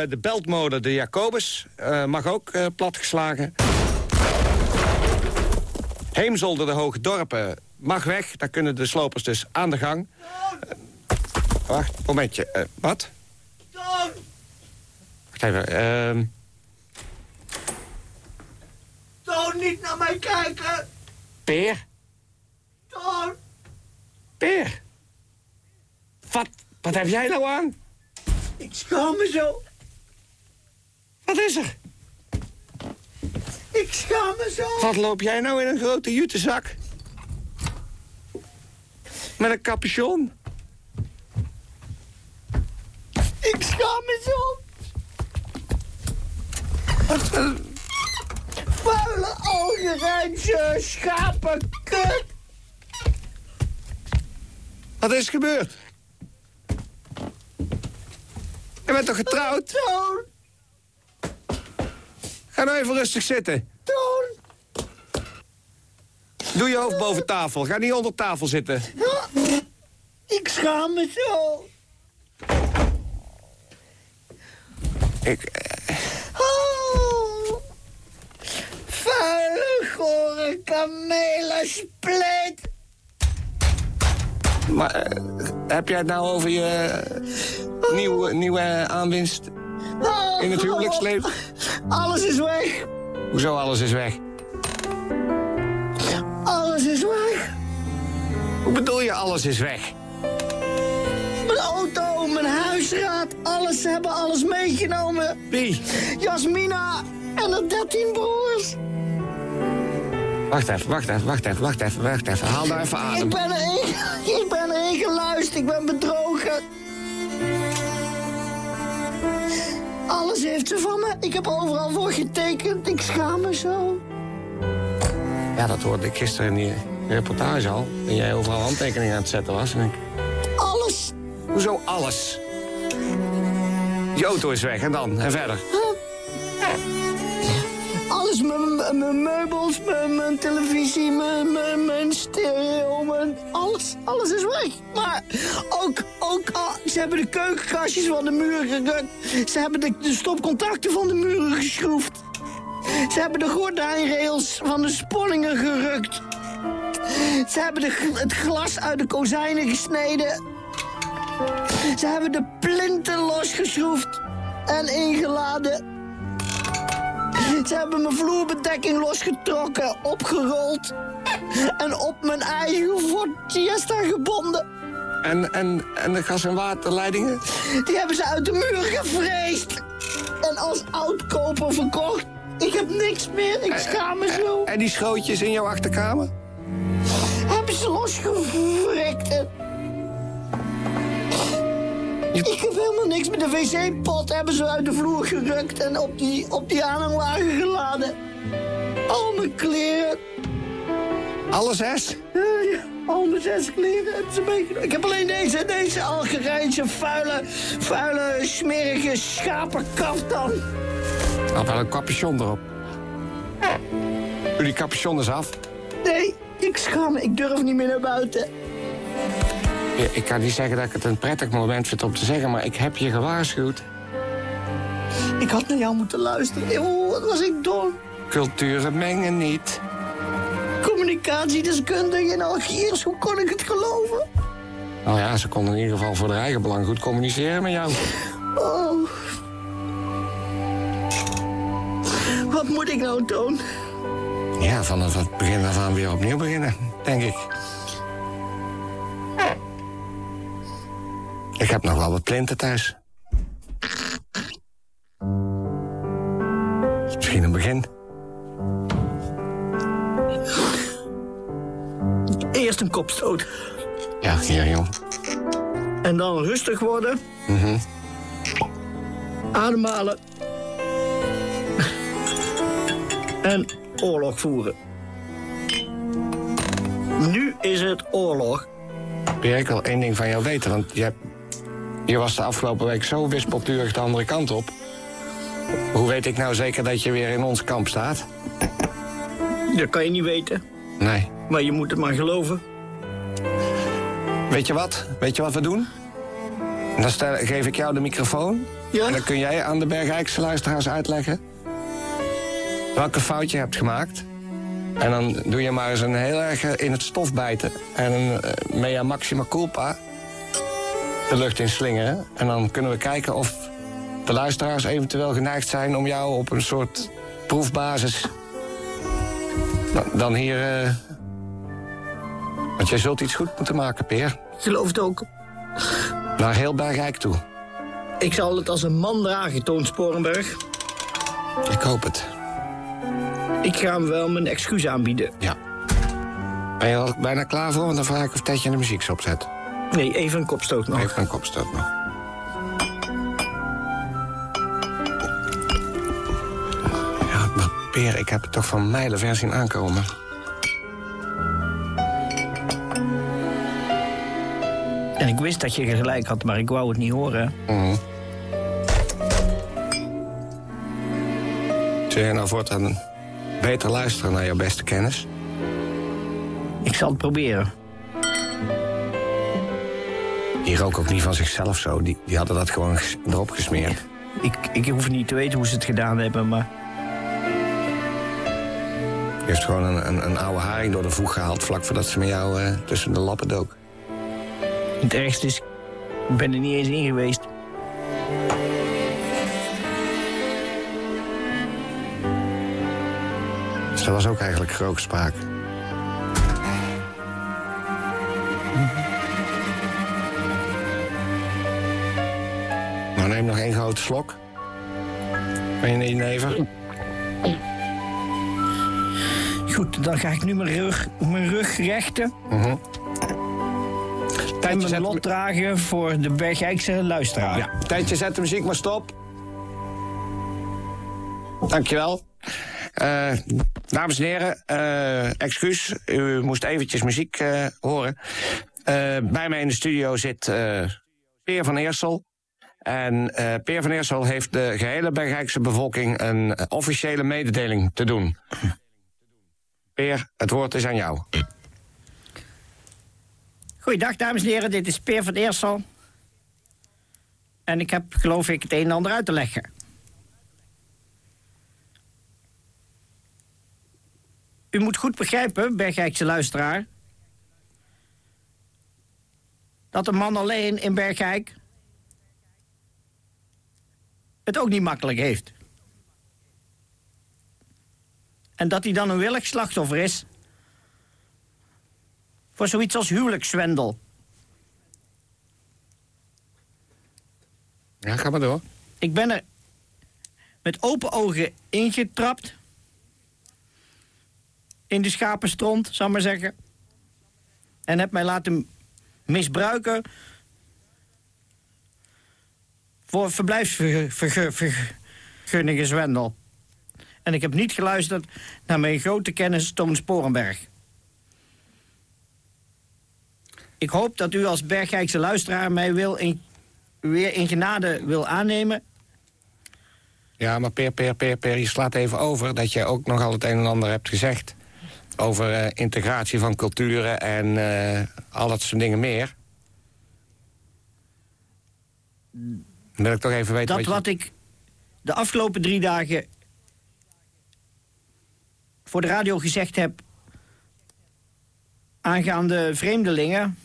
S4: De beltmolen de Jacobus mag ook platgeslagen. Heemzolder de Hoge Dorpen mag weg. Daar kunnen de slopers dus aan de gang. Eh, wacht, momentje. Eh, wat? Wacht even. ehm,
S6: Toon, niet naar mij kijken!
S4: Peer?
S7: Toon!
S4: Peer? Wat, wat heb jij nou aan?
S7: Ik schaam me zo.
S4: Wat is er?
S7: Ik schaam me zo.
S4: Wat loop jij nou in een grote jutezak? Met een capuchon?
S7: Ik schaam me zo.
S4: Wat,
S7: Vuile, algerijnse schapenkut.
S4: wat is gebeurd? Je bent toch getrouwd? Ga nou even rustig zitten.
S7: Toon!
S4: Doe je hoofd boven tafel. Ga niet onder tafel zitten.
S7: Ik schaam me zo.
S4: Ik, eh,
S7: Oh. Vuile, gore kamelensplit.
S4: maar eh, heb jij het nou over je eh, nieuwe, nieuwe aanwinst in het huwelijksleven?
S7: Alles is weg.
S4: Hoezo alles is weg?
S7: Alles is weg.
S4: Hoe bedoel je alles is weg?
S7: Mijn auto, mijn huisraad, alles. Ze hebben alles meegenomen.
S4: Wie?
S7: Jasmina en de dertien broers.
S4: Wacht even, wacht even, wacht even, wacht even, wacht even. Haal daar even
S7: Ik
S4: adem.
S7: ben erin, ik ben erin geluisterd. Ik ben bedrogen. Alles heeft ze van me. Ik heb overal voor getekend. Ik schaam me zo.
S4: Ja, dat hoorde ik gisteren in die reportage al. Dat jij overal handtekeningen aan het zetten was. En ik,
S7: Alles.
S4: hoezo alles? Je auto is weg en dan? En verder?
S7: Mijn- meubels, mijn, mijn televisie, mijn, mijn, mijn stereo, mijn, alles, alles is weg. Maar ook, ook, ah, ze hebben de keukenkastjes van de muur gerukt. Ze hebben de, de stopcontacten van de muren geschroefd. Ze hebben de gordijnrails van de sponningen gerukt. Ze hebben de, het glas uit de kozijnen gesneden. Ze hebben de plinten losgeschroefd en ingeladen. Ze hebben mijn vloerbedekking losgetrokken, opgerold... en op mijn eigen Ford Fiesta gebonden.
S4: En, en, en de gas- en waterleidingen?
S7: Die hebben ze uit de muur gevreesd. En als oudkoper verkocht. Ik heb niks meer, ik schaam me zo.
S4: En die schootjes in jouw achterkamer?
S7: Hebben ze losgevrikt. Ik heb helemaal niks met de wc-pot. Hebben ze uit de vloer gerukt en op die, op die aanhangwagen geladen. Al mijn kleren.
S4: Alle zes?
S7: Ja, ja, al mijn zes kleren hebben ze meegenomen. Ik heb alleen deze, deze Algerijnse vuile, vuile, smerige schapenkaftan.
S4: Had wel een capuchon erop. Doe die capuchon eens af.
S7: Nee, ik schaam me. Ik durf niet meer naar buiten.
S4: Ik kan niet zeggen dat ik het een prettig moment vind om te zeggen, maar ik heb je gewaarschuwd.
S7: Ik had naar jou moeten luisteren. Oh, wat was ik dom.
S4: Culturen mengen niet.
S7: Communicatiedeskundige in Algiers, hoe kon ik het geloven?
S4: Nou ja, ze konden in ieder geval voor de eigen belang goed communiceren met jou.
S7: Oh. Wat moet ik nou doen?
S4: Ja, vanaf het begin af aan weer opnieuw beginnen, denk ik. Ik heb nog wel wat plinten thuis. Is Misschien een begin.
S7: Eerst een kopstoot.
S4: Ja, hier, joh.
S7: En dan rustig worden.
S4: Mhm.
S7: Ademhalen. En oorlog voeren. Nu is het oorlog.
S4: Pierre, ik wil één ding van jou weten, want je, hebt, je was de afgelopen week zo wispelturig de andere kant op. Hoe weet ik nou zeker dat je weer in ons kamp staat?
S7: Dat kan je niet weten.
S4: Nee.
S7: Maar je moet het maar geloven.
S4: Weet je wat? Weet je wat we doen? Dan stel, geef ik jou de microfoon.
S7: Ja?
S4: En dan kun jij aan de Bergijkse luisteraars uitleggen... welke fout je hebt gemaakt. En dan doe je maar eens een heel erg eh, in het stof bijten. En een eh, mea maxima culpa de lucht in slingeren. En dan kunnen we kijken of de luisteraars eventueel geneigd zijn... om jou op een soort proefbasis... dan- hier eh, Want jij zult iets goed moeten maken, Peer.
S7: Ik geloof het ook.
S4: Naar heel Bergijk toe.
S7: Ik zal het als een man dragen, Toon Sporenberg.
S4: Ik hoop het.
S7: Ik ga hem wel mijn excuus aanbieden.
S4: Ja. Ben je al bijna klaar voor? Want dan vraag ik of Tetje de muziek opzet.
S7: Nee, even een kopstoot nog.
S4: Even een kopstoot nog. Ja, maar Peer, ik heb het toch van mijlenver zien aankomen.
S7: En ik wist dat je gelijk had, maar ik wou het niet horen.
S4: Mhm. Zul je nou voortaan beter luisteren naar jouw beste kennis?
S7: Ik zal het proberen.
S4: Die rook ook niet van zichzelf zo. Die, die hadden dat gewoon erop gesmeerd.
S7: Ik, ik hoef niet te weten hoe ze het gedaan hebben, maar...
S4: Heeft gewoon een, een, een oude haring door de voeg gehaald... vlak voordat ze met jou eh, tussen de lappen dook.
S7: Het ergste is, ik ben er niet eens in geweest.
S4: Dus dat was ook eigenlijk grootspraak. Grote slok. Van je neven.
S7: Goed, dan ga ik nu mijn rug, mijn rug rechten.
S4: Mhm.
S7: En mijn lot dragen voor de Bergijkse luisteraar.
S4: Ja, tijdje zet de muziek maar stop. Dankjewel. Eh dames en heren, eh, excuus. U moest eventjes muziek eh, horen. Bij mij in de studio zit Peer van Eersel. En eh, Peer van Eersel heeft de gehele Bergijkse bevolking een eh, officiële mededeling te doen. Peer, het woord is aan jou.
S7: Goeiedag, dames en heren. Dit is Peer van Eersel. En ik heb, geloof ik, het een en ander uit te leggen. U moet goed begrijpen, Bergijkse luisteraar... dat een man alleen in Bergijk... het ook niet makkelijk heeft. En dat hij dan een willig slachtoffer is voor zoiets als huwelijkszwendel.
S4: Ja, ga maar door.
S7: Ik ben er met open ogen ingetrapt. In de schapenstront, zal ik maar zeggen. En heb mij laten misbruiken. Voor verblijfsvergunningenzwendel. En ik heb niet geluisterd naar mijn grote kennis Toon Sporenberg. Ik hoop dat u als Bergijkse luisteraar mij wil in, weer in genade wil aannemen.
S4: Ja, maar Peer, Peer, Peer, Peer, je slaat even over dat je ook nogal het een en ander hebt gezegd. Over eh, integratie van culturen en eh, al dat soort dingen meer. Dan wil ik toch even weten
S7: Dat
S4: wat
S7: wat ik de afgelopen drie dagen voor de radio gezegd heb aangaande vreemdelingen.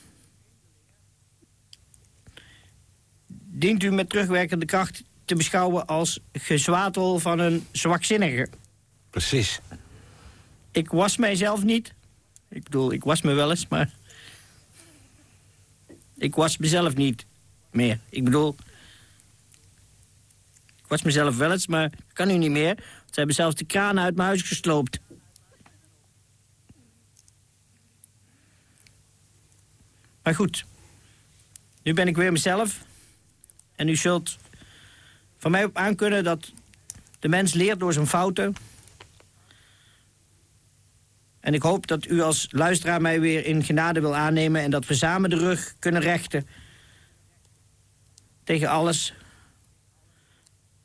S7: dient u met terugwerkende kracht te beschouwen als gezwatel van een zwakzinnige.
S4: Precies.
S7: Ik was mijzelf niet. Ik bedoel, ik was me wel eens, maar... Ik was mezelf niet meer. Ik bedoel... Was mezelf wel eens, maar kan nu niet meer. Ze hebben zelfs de kraan uit mijn huis gesloopt. Maar goed, nu ben ik weer mezelf. En u zult van mij op aankunnen dat de mens leert door zijn fouten. En ik hoop dat u als luisteraar mij weer in genade wil aannemen... en dat we samen de rug kunnen rechten tegen alles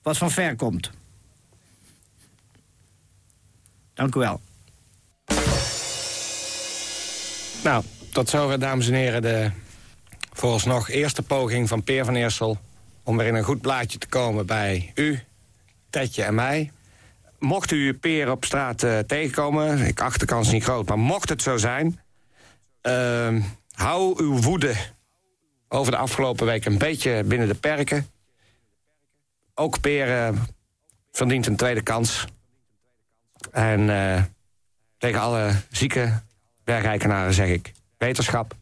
S7: wat van ver komt. Dank u wel.
S4: Nou, tot zover, dames en heren, de vooralsnog eerste poging van Peer van Eersel... om weer in een goed blaadje te komen bij u, Tetje en mij. Mocht u Peer op straat eh, tegenkomen, ik acht de kans niet groot... maar mocht het zo zijn, uh, hou uw woede over de afgelopen week een beetje binnen de perken. Ook Peer uh, verdient een tweede kans. En uh, tegen alle zieke bergrijkenaren zeg ik... wetenschap.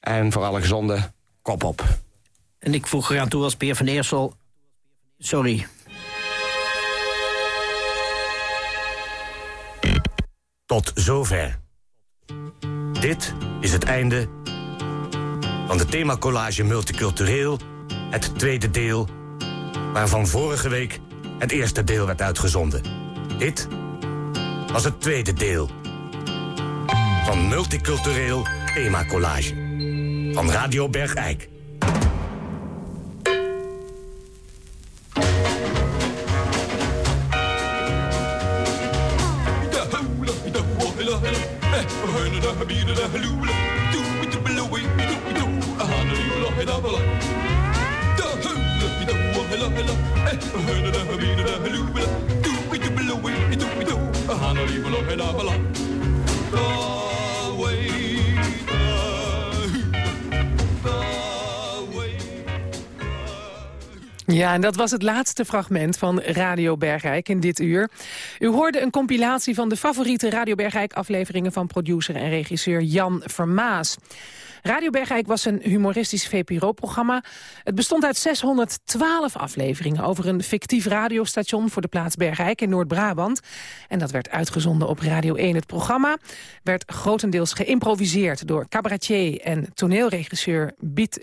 S4: En voor alle gezonde, kop op.
S7: En ik voeg eraan toe als Peer van Eersel... Sorry.
S11: Tot zover. Dit is het einde van de themacollage Multicultureel, het tweede deel, waarvan vorige week het eerste deel werd uitgezonden. Dit was het tweede deel van Multicultureel Themacollage van Radio Bergijk.
S3: Ja, en dat was het laatste fragment van Radio Bergijk in dit uur. U hoorde een compilatie van de favoriete Radio Bergijk afleveringen van producer en regisseur Jan Vermaas. Radio Bergijk was een humoristisch VPRO-programma. Het bestond uit 612 afleveringen over een fictief radiostation voor de plaats Bergijk in Noord-Brabant. En dat werd uitgezonden op Radio 1. Het programma werd grotendeels geïmproviseerd door cabaretier en toneelregisseur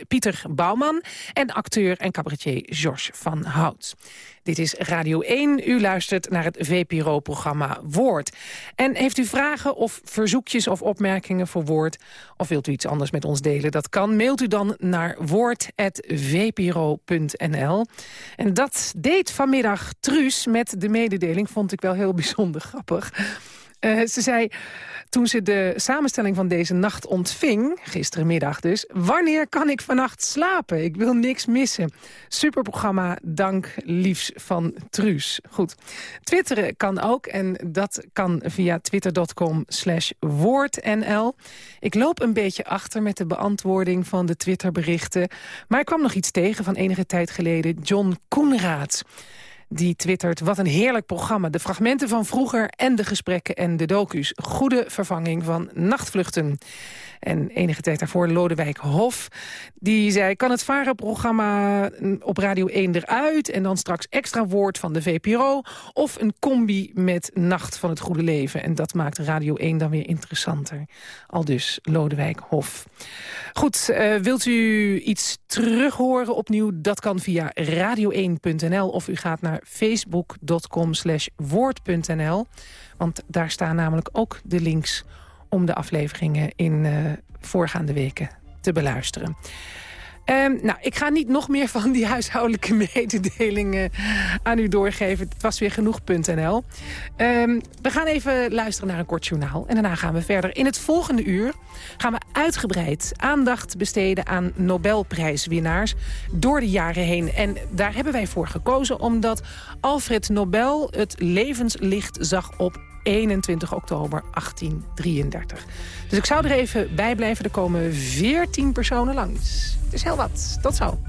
S3: Pieter Bouwman en acteur en cabaretier George van Hout. Dit is Radio 1. U luistert naar het VPRO-programma Woord. En heeft u vragen of verzoekjes of opmerkingen voor Woord... of wilt u iets anders met ons delen? Dat kan. Mailt u dan naar woord.vpro.nl. En dat deed vanmiddag Truus met de mededeling... vond ik wel heel bijzonder grappig. Uh, ze zei toen ze de samenstelling van deze nacht ontving, gisterenmiddag dus... wanneer kan ik vannacht slapen? Ik wil niks missen. Superprogramma, dank liefs van Truus. Goed. Twitteren kan ook en dat kan via twitter.com slash woordnl. Ik loop een beetje achter met de beantwoording van de Twitterberichten... maar ik kwam nog iets tegen van enige tijd geleden. John Koenraads die twittert... wat een heerlijk programma. De fragmenten van vroeger en de gesprekken en de docu's. Goede vervanging van nachtvluchten. En enige tijd daarvoor Lodewijk Hof. Die zei, kan het VARA-programma op Radio 1 eruit... en dan straks extra woord van de VPRO... of een combi met Nacht van het Goede Leven. En dat maakt Radio 1 dan weer interessanter. Al dus Lodewijk Hof. Goed, uh, wilt u iets terughoren opnieuw? Dat kan via radio1.nl of u gaat naar facebook.com slash woord.nl. Want daar staan namelijk ook de links om de afleveringen in uh, voorgaande weken te beluisteren. Um, nou, ik ga niet nog meer van die huishoudelijke mededelingen aan u doorgeven. Het was weer genoeg.nl. Um, ehm, we gaan even luisteren naar een kort journaal. En daarna gaan we verder. In het volgende uur gaan we uitgebreid aandacht besteden aan Nobelprijswinnaars door de jaren heen. En daar hebben wij voor gekozen omdat Alfred Nobel het levenslicht zag op 21 oktober 1833. Dus ik zou er even bij blijven. Er komen 14 personen langs. Het is heel wat. Tot zo.